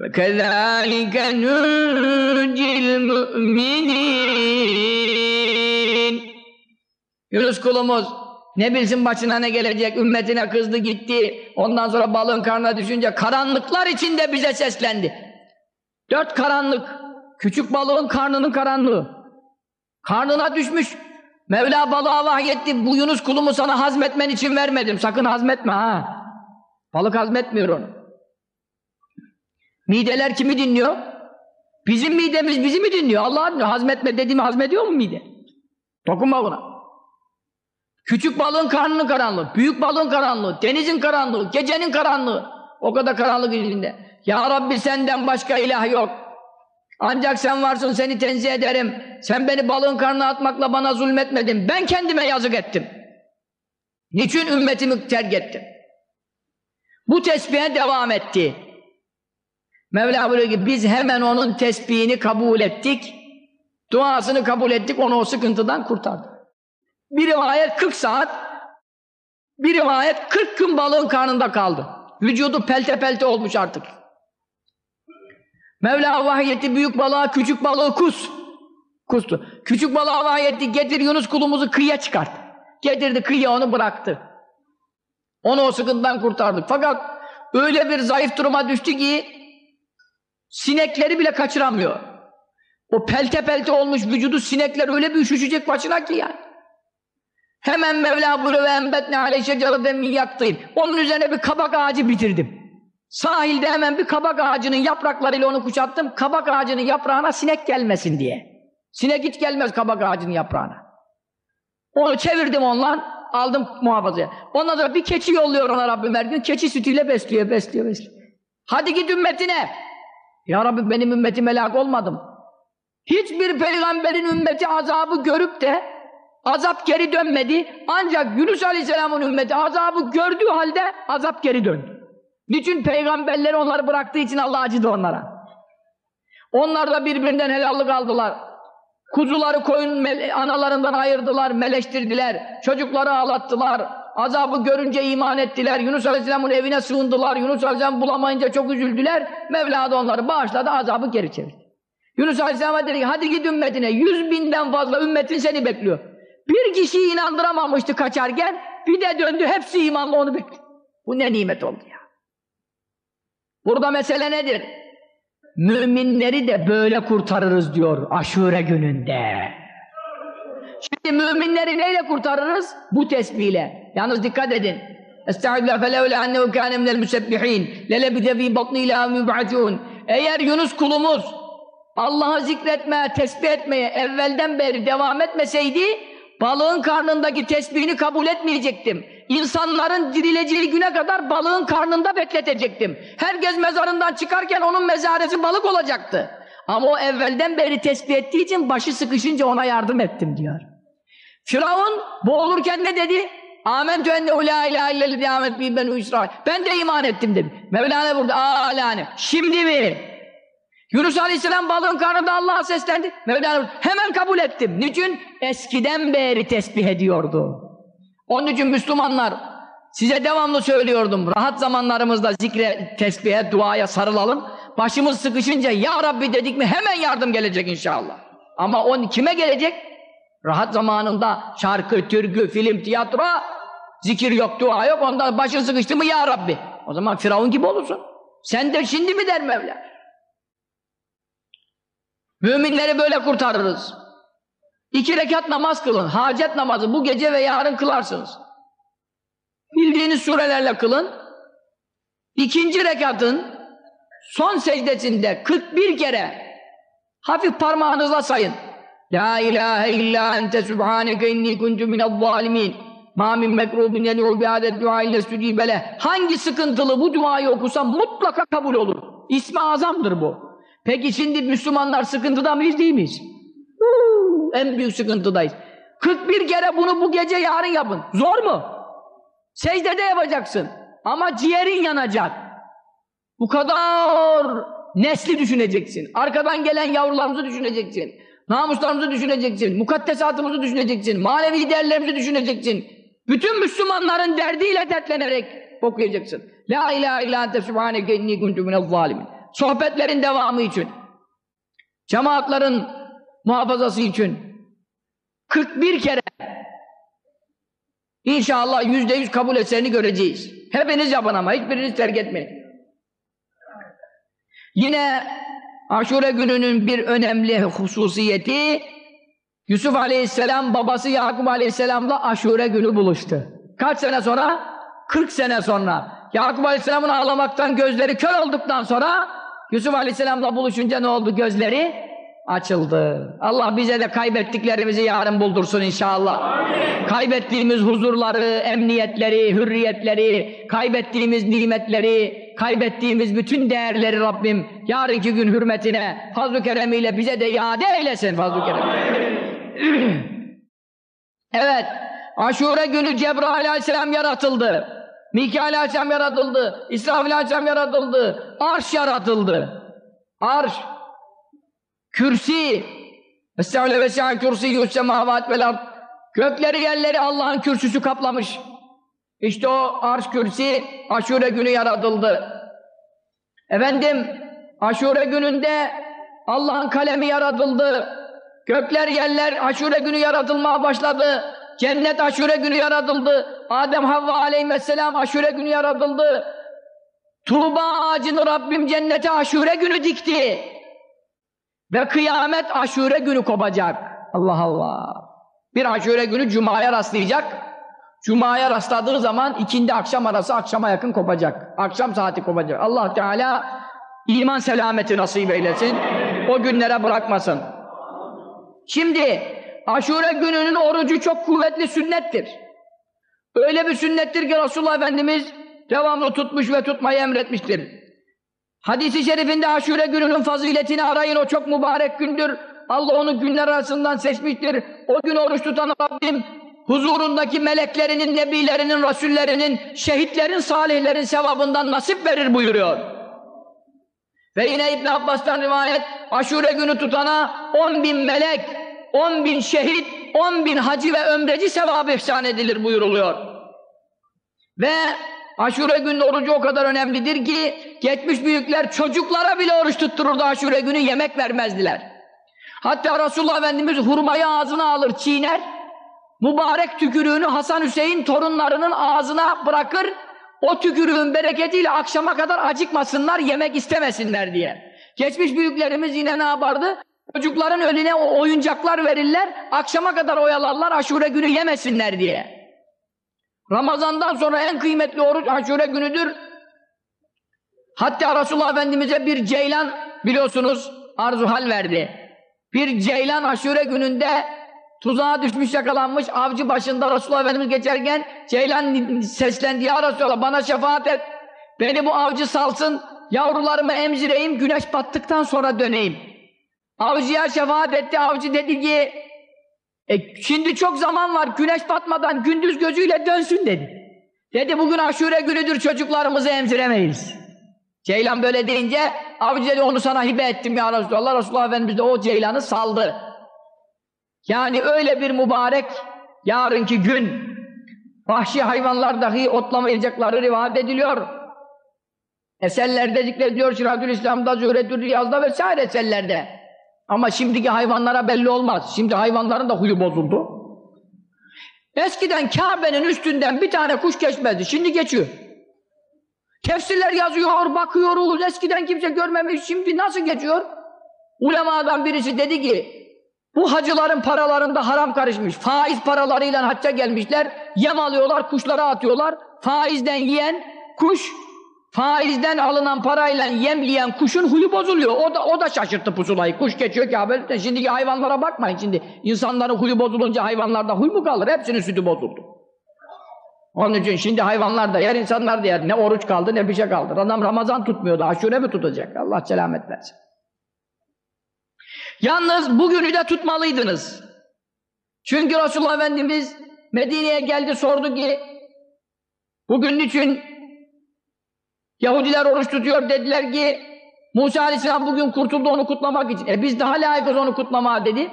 A: وكذلك ننجي المؤمنين Yunus kulumuz ne bilsin başına ne gelecek ümmetine kızdı gitti ondan sonra balığın karnına düşünce karanlıklar içinde bize seslendi dört karanlık küçük balığın karnının karanlığı karnına düşmüş Mevla balığa vahyetti bu Yunus kulumu sana hazmetmen için vermedim sakın hazmetme ha balık hazmetmiyor onu mideler kimi dinliyor bizim midemiz bizi mi dinliyor Allah dinliyor hazmetme dediğimi hazmediyor mu mide dokunma buna Küçük balığın karnının karanlığı, büyük balığın karanlığı, denizin karanlığı, gecenin karanlığı. O kadar karanlık içinde. Ya Rabbi senden başka ilah yok. Ancak sen varsın seni tenzih ederim. Sen beni balığın karnına atmakla bana zulmetmedin. Ben kendime yazık ettim. Niçin ümmetimi terk ettim? Bu tesbihe devam etti. Mevla buyuruyor ki biz hemen onun tesbihini kabul ettik. Duasını kabul ettik. Onu o sıkıntıdan kurtardık. Bir rivayet 40 saat, bir rivayet 40 gün balığın karnında kaldı. Vücudu pelte pelte olmuş artık. Mevla vahyetti büyük balığa küçük balığı kus. Kustu. Küçük balığa vahyetti getir Yunus kulumuzu kıyıya çıkart. Getirdi kıyıya onu bıraktı. Onu o sıkıntıdan kurtardık. Fakat öyle bir zayıf duruma düştü ki sinekleri bile kaçıramıyor. O pelte pelte olmuş vücudu sinekler öyle bir üşüşecek başına ki yani. Hemen Mevla buyuruyor ve embetne aleyh şecereden min yaktîn. Onun üzerine bir kabak ağacı bitirdim. Sahilde hemen bir kabak ağacının yapraklarıyla onu kuşattım. Kabak ağacının yaprağına sinek gelmesin diye. Sinek hiç gelmez kabak ağacının yaprağına. Onu çevirdim onunla, aldım muhafazaya. Ondan sonra bir keçi yolluyor ona Rabbim her gün. Keçi sütüyle besliyor, besliyor, besliyor. Hadi git ümmetine. Ya Rabbi benim ümmetim helak olmadım. Hiçbir peygamberin ümmeti azabı görüp de azap geri dönmedi. Ancak Yunus Aleyhisselam'ın ümmeti azabı gördüğü halde azap geri döndü. Niçin peygamberleri onları bıraktığı için Allah acıdı onlara. Onlar da birbirinden helallik aldılar. Kuzuları koyun analarından ayırdılar, meleştirdiler. Çocukları ağlattılar. Azabı görünce iman ettiler. Yunus Aleyhisselam'ın evine sığındılar. Yunus Aleyhisselam bulamayınca çok üzüldüler. Mevla da onları bağışladı, azabı geri çevirdi. Yunus Aleyhisselam'a dedi ki hadi git ümmetine. Yüz binden fazla ümmetin seni bekliyor. Bir kişiyi inandıramamıştı kaçarken. Bir de döndü hepsi imanla onu bekliyor. Bu ne nimet oldu ya. Burada mesele nedir? Müminleri de böyle kurtarırız diyor aşure gününde. Şimdi müminleri neyle kurtarırız? Bu tesbihle. Yalnız dikkat edin. Estağfirullah felevle annehu kâne minel müsebbihin lelebide fî batni ilâ müb'atûn Eğer Yunus kulumuz Allah'ı zikretmeye, tesbih etmeye evvelden beri devam etmeseydi balığın karnındaki tesbihini kabul etmeyecektim. İnsanların dirileceği güne kadar balığın karnında bekletecektim. Herkes mezarından çıkarken onun mezaresi balık olacaktı. Ama o evvelden beri tesbih ettiği için başı sıkışınca ona yardım ettim diyor. Firavun boğulurken ne dedi? Amentü ennehu la ilahe illellezi amet bi benu İsrail. Ben de iman ettim dedi. Mevlana burada alane. Şimdi mi? Yunus Aleyhisselam balığın karnında Allah'a seslendi. Mevlana burada, hemen kabul ettim. Niçin? Eskiden beri tesbih ediyordu. Onun için Müslümanlar size devamlı söylüyordum. Rahat zamanlarımızda zikre, tesbihe, duaya sarılalım. Başımız sıkışınca ya Rabbi dedik mi hemen yardım gelecek inşallah. Ama on kime gelecek? Rahat zamanında şarkı, türkü, film, tiyatro, zikir yok, dua yok. Ondan başın sıkıştı mı ya Rabbi. O zaman Firavun gibi olursun. Sen de şimdi mi der Mevla? Müminleri böyle kurtarırız. İki rekat namaz kılın. Hacet namazı bu gece ve yarın kılarsınız. Bildiğiniz surelerle kılın. İkinci rekatın son secdesinde 41 kere hafif parmağınızla sayın. La ilahe illa ente subhaneke inni kuntu minel zalimin. Ma min mekrubin yed'u bi'adet dua ile südibele. Hangi sıkıntılı bu duayı okusam mutlaka kabul olur. İsmi azamdır bu. Peki şimdi Müslümanlar sıkıntıda mıyız değil miyiz? En büyük sıkıntıdayız. 41 kere bunu bu gece yarın yapın. Zor mu? Secdede yapacaksın. Ama ciğerin yanacak. Bu kadar nesli düşüneceksin. Arkadan gelen yavrularımızı düşüneceksin. Namuslarımızı düşüneceksin. Mukaddesatımızı düşüneceksin. Manevi değerlerimizi düşüneceksin. Bütün Müslümanların derdiyle dertlenerek okuyacaksın. La ilahe illa ente subhaneke inni kuntu zalimin. Sohbetlerin devamı için. Cemaatlerin muhafazası için. 41 kere İnşallah yüzde yüz kabul eserini göreceğiz. Hepiniz yapın ama hiçbiriniz terk etmeyin. Yine Aşure gününün bir önemli hususiyeti Yusuf Aleyhisselam babası Yakup Aleyhisselam'la Aşure günü buluştu. Kaç sene sonra? 40 sene sonra. Yakup Aleyhisselam'ın ağlamaktan gözleri kör olduktan sonra Yusuf Aleyhisselam'la buluşunca ne oldu? Gözleri açıldı. Allah bize de kaybettiklerimizi yarın buldursun inşallah. Amin. Kaybettiğimiz huzurları, emniyetleri, hürriyetleri, kaybettiğimiz nimetleri, kaybettiğimiz bütün değerleri Rabbim yarınki gün hürmetine fazl-ı keremiyle bize de iade eylesin fazl-ı [CLEARS THROAT] evet, Aşure günü Cebrail aleyhisselam yaratıldı. Mikail aleyhisselam yaratıldı. İsrafil aleyhisselam yaratıldı. Arş yaratıldı. Arş. Kürsi. Estağfirullah ve se'a kürsiyyü semavat vel ard. Gökleri yerleri Allah'ın kürsüsü kaplamış. İşte o arş kürsi aşure günü yaratıldı. Efendim aşure gününde Allah'ın kalemi yaratıldı. Gökler yerler aşure günü yaratılmaya başladı. Cennet aşure günü yaratıldı. Adem Havva aleyhisselam aşure günü yaratıldı. Tuğba ağacını Rabbim cennete aşure günü dikti. Ve kıyamet aşure günü kopacak. Allah Allah. Bir aşure günü cumaya rastlayacak. Cuma'ya rastladığı zaman ikindi akşam arası akşama yakın kopacak. Akşam saati kopacak. Allah Teala iman selameti nasip eylesin. O günlere bırakmasın. Şimdi aşure gününün orucu çok kuvvetli sünnettir. Öyle bir sünnettir ki Resulullah Efendimiz devamlı tutmuş ve tutmayı emretmiştir. Hadis-i şerifinde aşure gününün faziletini arayın. O çok mübarek gündür. Allah onu günler arasından seçmiştir. O gün oruç tutan Rabbim huzurundaki meleklerinin, nebilerinin, rasullerinin, şehitlerin, salihlerin sevabından nasip verir buyuruyor. Ve yine İbn Abbas'tan rivayet aşure günü tutana 10 bin melek, 10 bin şehit, 10 bin hacı ve ömreci sevabı ihsan edilir buyuruluyor. Ve aşure günün orucu o kadar önemlidir ki geçmiş büyükler çocuklara bile oruç tuttururdu aşure günü yemek vermezdiler. Hatta Resulullah Efendimiz hurmayı ağzına alır, çiğner, mübarek tükürüğünü Hasan Hüseyin torunlarının ağzına bırakır, o tükürüğün bereketiyle akşama kadar acıkmasınlar, yemek istemesinler diye. Geçmiş büyüklerimiz yine ne yapardı? Çocukların önüne oyuncaklar verirler, akşama kadar oyalarlar aşure günü yemesinler diye. Ramazandan sonra en kıymetli oruç aşure günüdür. Hatta Resulullah Efendimiz'e bir ceylan biliyorsunuz arzuhal verdi. Bir ceylan aşure gününde tuzağa düşmüş yakalanmış avcı başında Resulullah Efendimiz geçerken ceylan seslendi ya Resulallah bana şefaat et. Beni bu avcı salsın yavrularımı emzireyim güneş battıktan sonra döneyim. Avcıya şefaat etti avcı dedi ki e, şimdi çok zaman var güneş batmadan gündüz gözüyle dönsün dedi. Dedi bugün aşure günüdür çocuklarımızı emziremeyiz. Ceylan böyle deyince avcı dedi onu sana hibe ettim ya Resulallah. Resulullah Efendimiz de o ceylanı saldı. Yani öyle bir mübarek yarınki gün vahşi hayvanlar dahi otlamayacakları rivayet ediliyor. Eserlerde zikrediyor Şiradül İslam'da, Zühretül Riyaz'da vesaire eserlerde. Ama şimdiki hayvanlara belli olmaz. Şimdi hayvanların da huyu bozuldu. Eskiden Kabe'nin üstünden bir tane kuş geçmezdi. Şimdi geçiyor. Tefsirler yazıyor, bakıyoruz. Eskiden kimse görmemiş. Şimdi nasıl geçiyor? Ulemadan birisi dedi ki bu hacıların paralarında haram karışmış. Faiz paralarıyla hacca gelmişler. Yem alıyorlar, kuşlara atıyorlar. Faizden yiyen kuş faizden alınan parayla yem yiyen kuşun huyu bozuluyor. O da o da şaşırttı pusulayı. Kuş geçiyor Kabe'den. Şimdiki hayvanlara bakmayın şimdi. İnsanların huyu bozulunca hayvanlarda huy mu kalır? Hepsinin sütü bozuldu. Onun için şimdi hayvanlar da yer, insanlar da yer. Ne oruç kaldı ne bir şey kaldı. Adam Ramazan tutmuyordu. Aşure mi tutacak? Allah selamet versin. Yalnız bugünü de tutmalıydınız. Çünkü Resulullah Efendimiz Medine'ye geldi sordu ki bugün için Yahudiler oruç tutuyor dediler ki Musa Aleyhisselam bugün kurtuldu onu kutlamak için. E biz daha layıkız onu kutlamaya dedi.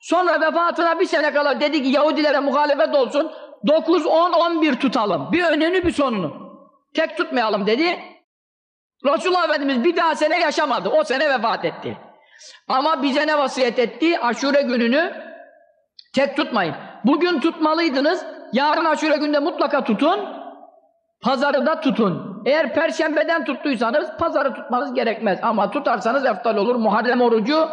A: Sonra vefatına bir sene kala dedi ki Yahudilere muhalefet olsun 9, 10, 11 tutalım. Bir önünü bir sonunu. Tek tutmayalım dedi. Resulullah Efendimiz bir daha sene yaşamadı. O sene vefat etti. Ama bize ne vasiyet etti? Aşure gününü tek tutmayın. Bugün tutmalıydınız. Yarın aşure günde mutlaka tutun. Pazarı da tutun. Eğer perşembeden tuttuysanız pazarı tutmanız gerekmez. Ama tutarsanız eftal olur. Muharrem orucu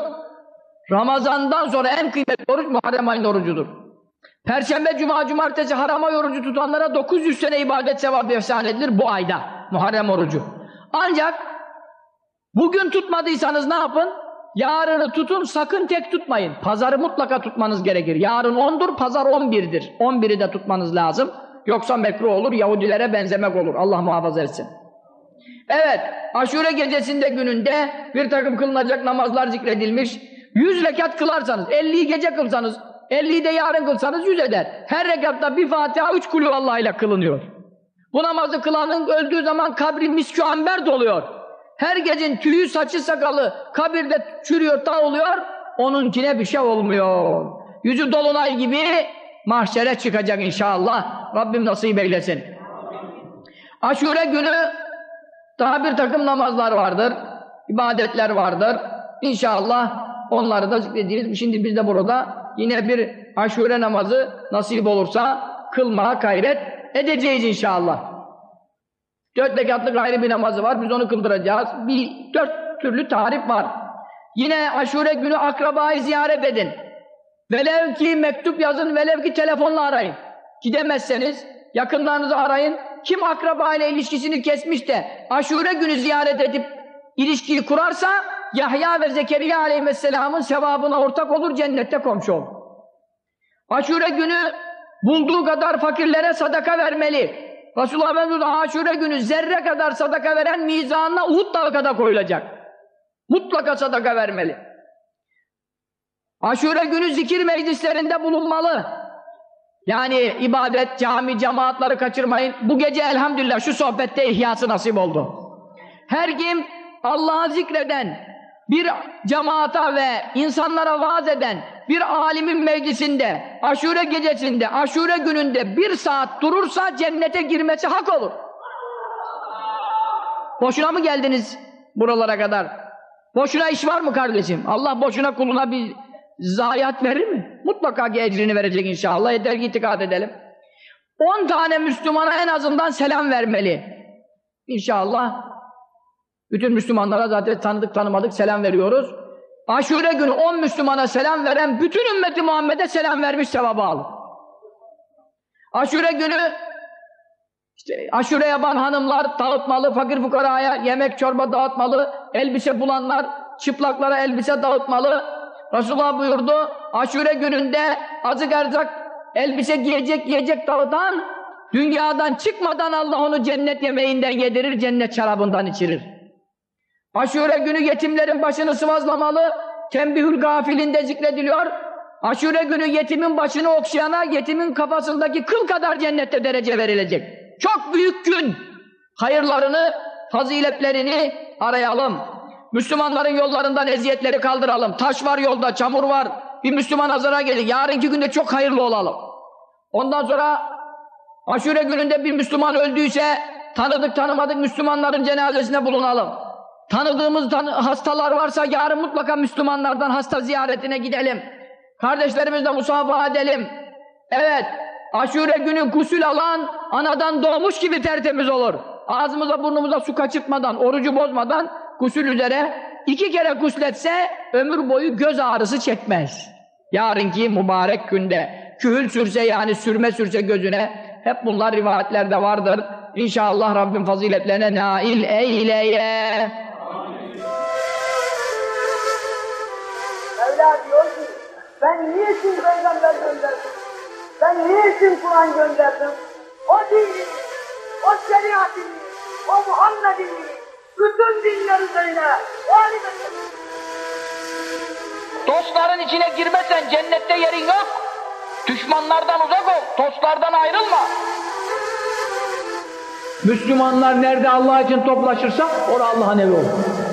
A: Ramazandan sonra en kıymetli oruç Muharrem ayının orucudur. Perşembe, cuma, cumartesi haram ay orucu tutanlara 900 sene ibadet sevabı efsan edilir bu ayda. Muharrem orucu. Ancak bugün tutmadıysanız ne yapın? Yarını tutun, sakın tek tutmayın. Pazarı mutlaka tutmanız gerekir. Yarın 10'dur, pazar 11'dir. 11'i de tutmanız lazım. Yoksa mekruh olur, Yahudilere benzemek olur. Allah muhafaza etsin. Evet, aşure gecesinde gününde bir takım kılınacak namazlar zikredilmiş. 100 rekat kılarsanız, 50'yi gece kılsanız, 50'yi de yarın kılsanız 100 eder. Her rekatta bir Fatiha, 3 kulü Allah ile kılınıyor. Bu namazı kılanın öldüğü zaman kabri miskü amber doluyor. Her gecin tüyü, saçı, sakalı kabirde çürüyor, dağılıyor. Onunkine bir şey olmuyor. Yüzü dolunay gibi mahşere çıkacak inşallah. Rabbim nasip eylesin. Aşure günü daha bir takım namazlar vardır. ibadetler vardır. İnşallah onları da zikredeceğiz. Şimdi biz de burada yine bir aşure namazı nasip olursa kılmaya gayret edeceğiz inşallah. Dört rekatlık ayrı bir namazı var. Biz onu kıldıracağız. Bir, dört türlü tarif var. Yine aşure günü akrabayı ziyaret edin. Velev ki mektup yazın, velev ki telefonla arayın. Gidemezseniz yakınlarınızı arayın. Kim akraba ile ilişkisini kesmiş de aşure günü ziyaret edip ilişkiyi kurarsa Yahya ve Zekeriya aleyhisselamın sevabına ortak olur, cennette komşu olur. Aşure günü bulduğu kadar fakirlere sadaka vermeli. Resulullah Efendimiz aşure günü zerre kadar sadaka veren mizanına Uhud dağı kadar koyulacak. Mutlaka sadaka vermeli. Aşure günü zikir meclislerinde bulunmalı. Yani ibadet, cami, cemaatları kaçırmayın. Bu gece elhamdülillah şu sohbette ihyası nasip oldu. Her kim Allah'ı zikreden, bir cemaata ve insanlara vaaz eden bir alimin meclisinde, aşure gecesinde, aşure gününde bir saat durursa cennete girmesi hak olur. Boşuna mı geldiniz buralara kadar? Boşuna iş var mı kardeşim? Allah boşuna kuluna bir zayiat verir mi? Mutlaka ki ecrini verecek inşallah. Yeter ki itikad edelim. 10 tane Müslümana en azından selam vermeli. İnşallah bütün Müslümanlara zaten tanıdık tanımadık selam veriyoruz. Aşure günü 10 Müslümana selam veren bütün ümmeti Muhammed'e selam vermiş sevabı alır. Aşure günü işte aşure yapan hanımlar dağıtmalı, fakir fukaraya yemek çorba dağıtmalı, elbise bulanlar çıplaklara elbise dağıtmalı. Resulullah buyurdu, aşure gününde azık erzak elbise giyecek yiyecek dağıtan dünyadan çıkmadan Allah onu cennet yemeğinden yedirir, cennet şarabından içirir. Aşure günü yetimlerin başını sıvazlamalı, tembihül gafilinde zikrediliyor. Aşure günü yetimin başını okşayana yetimin kafasındaki kıl kadar cennette derece verilecek. Çok büyük gün. Hayırlarını, faziletlerini arayalım. Müslümanların yollarından eziyetleri kaldıralım. Taş var yolda, çamur var. Bir Müslüman azara gelir. Yarınki günde çok hayırlı olalım. Ondan sonra aşure gününde bir Müslüman öldüyse tanıdık tanımadık Müslümanların cenazesine bulunalım. Tanıdığımız tanı hastalar varsa yarın mutlaka Müslümanlardan hasta ziyaretine gidelim. Kardeşlerimizle musafaha edelim. Evet, aşure günü gusül alan anadan doğmuş gibi tertemiz olur. Ağzımıza burnumuza su kaçırtmadan, orucu bozmadan gusül üzere iki kere gusletse ömür boyu göz ağrısı çekmez. Yarınki mübarek günde kühül sürse yani sürme sürse gözüne hep bunlar rivayetlerde vardır. İnşallah Rabbim faziletlerine nail eyleye.
B: Mevla diyor ki, ben niçin peygamber gönderdim? Ben niçin Kur'an gönderdim? O dini, o şeriatini, o Muhammed'ini, bütün dinler üzerine ettim.
A: Dostların içine girmesen cennette yerin yok. Düşmanlardan uzak ol, dostlardan ayrılma. Müslümanlar nerede Allah için toplaşırsa orada Allah'ın evi olur.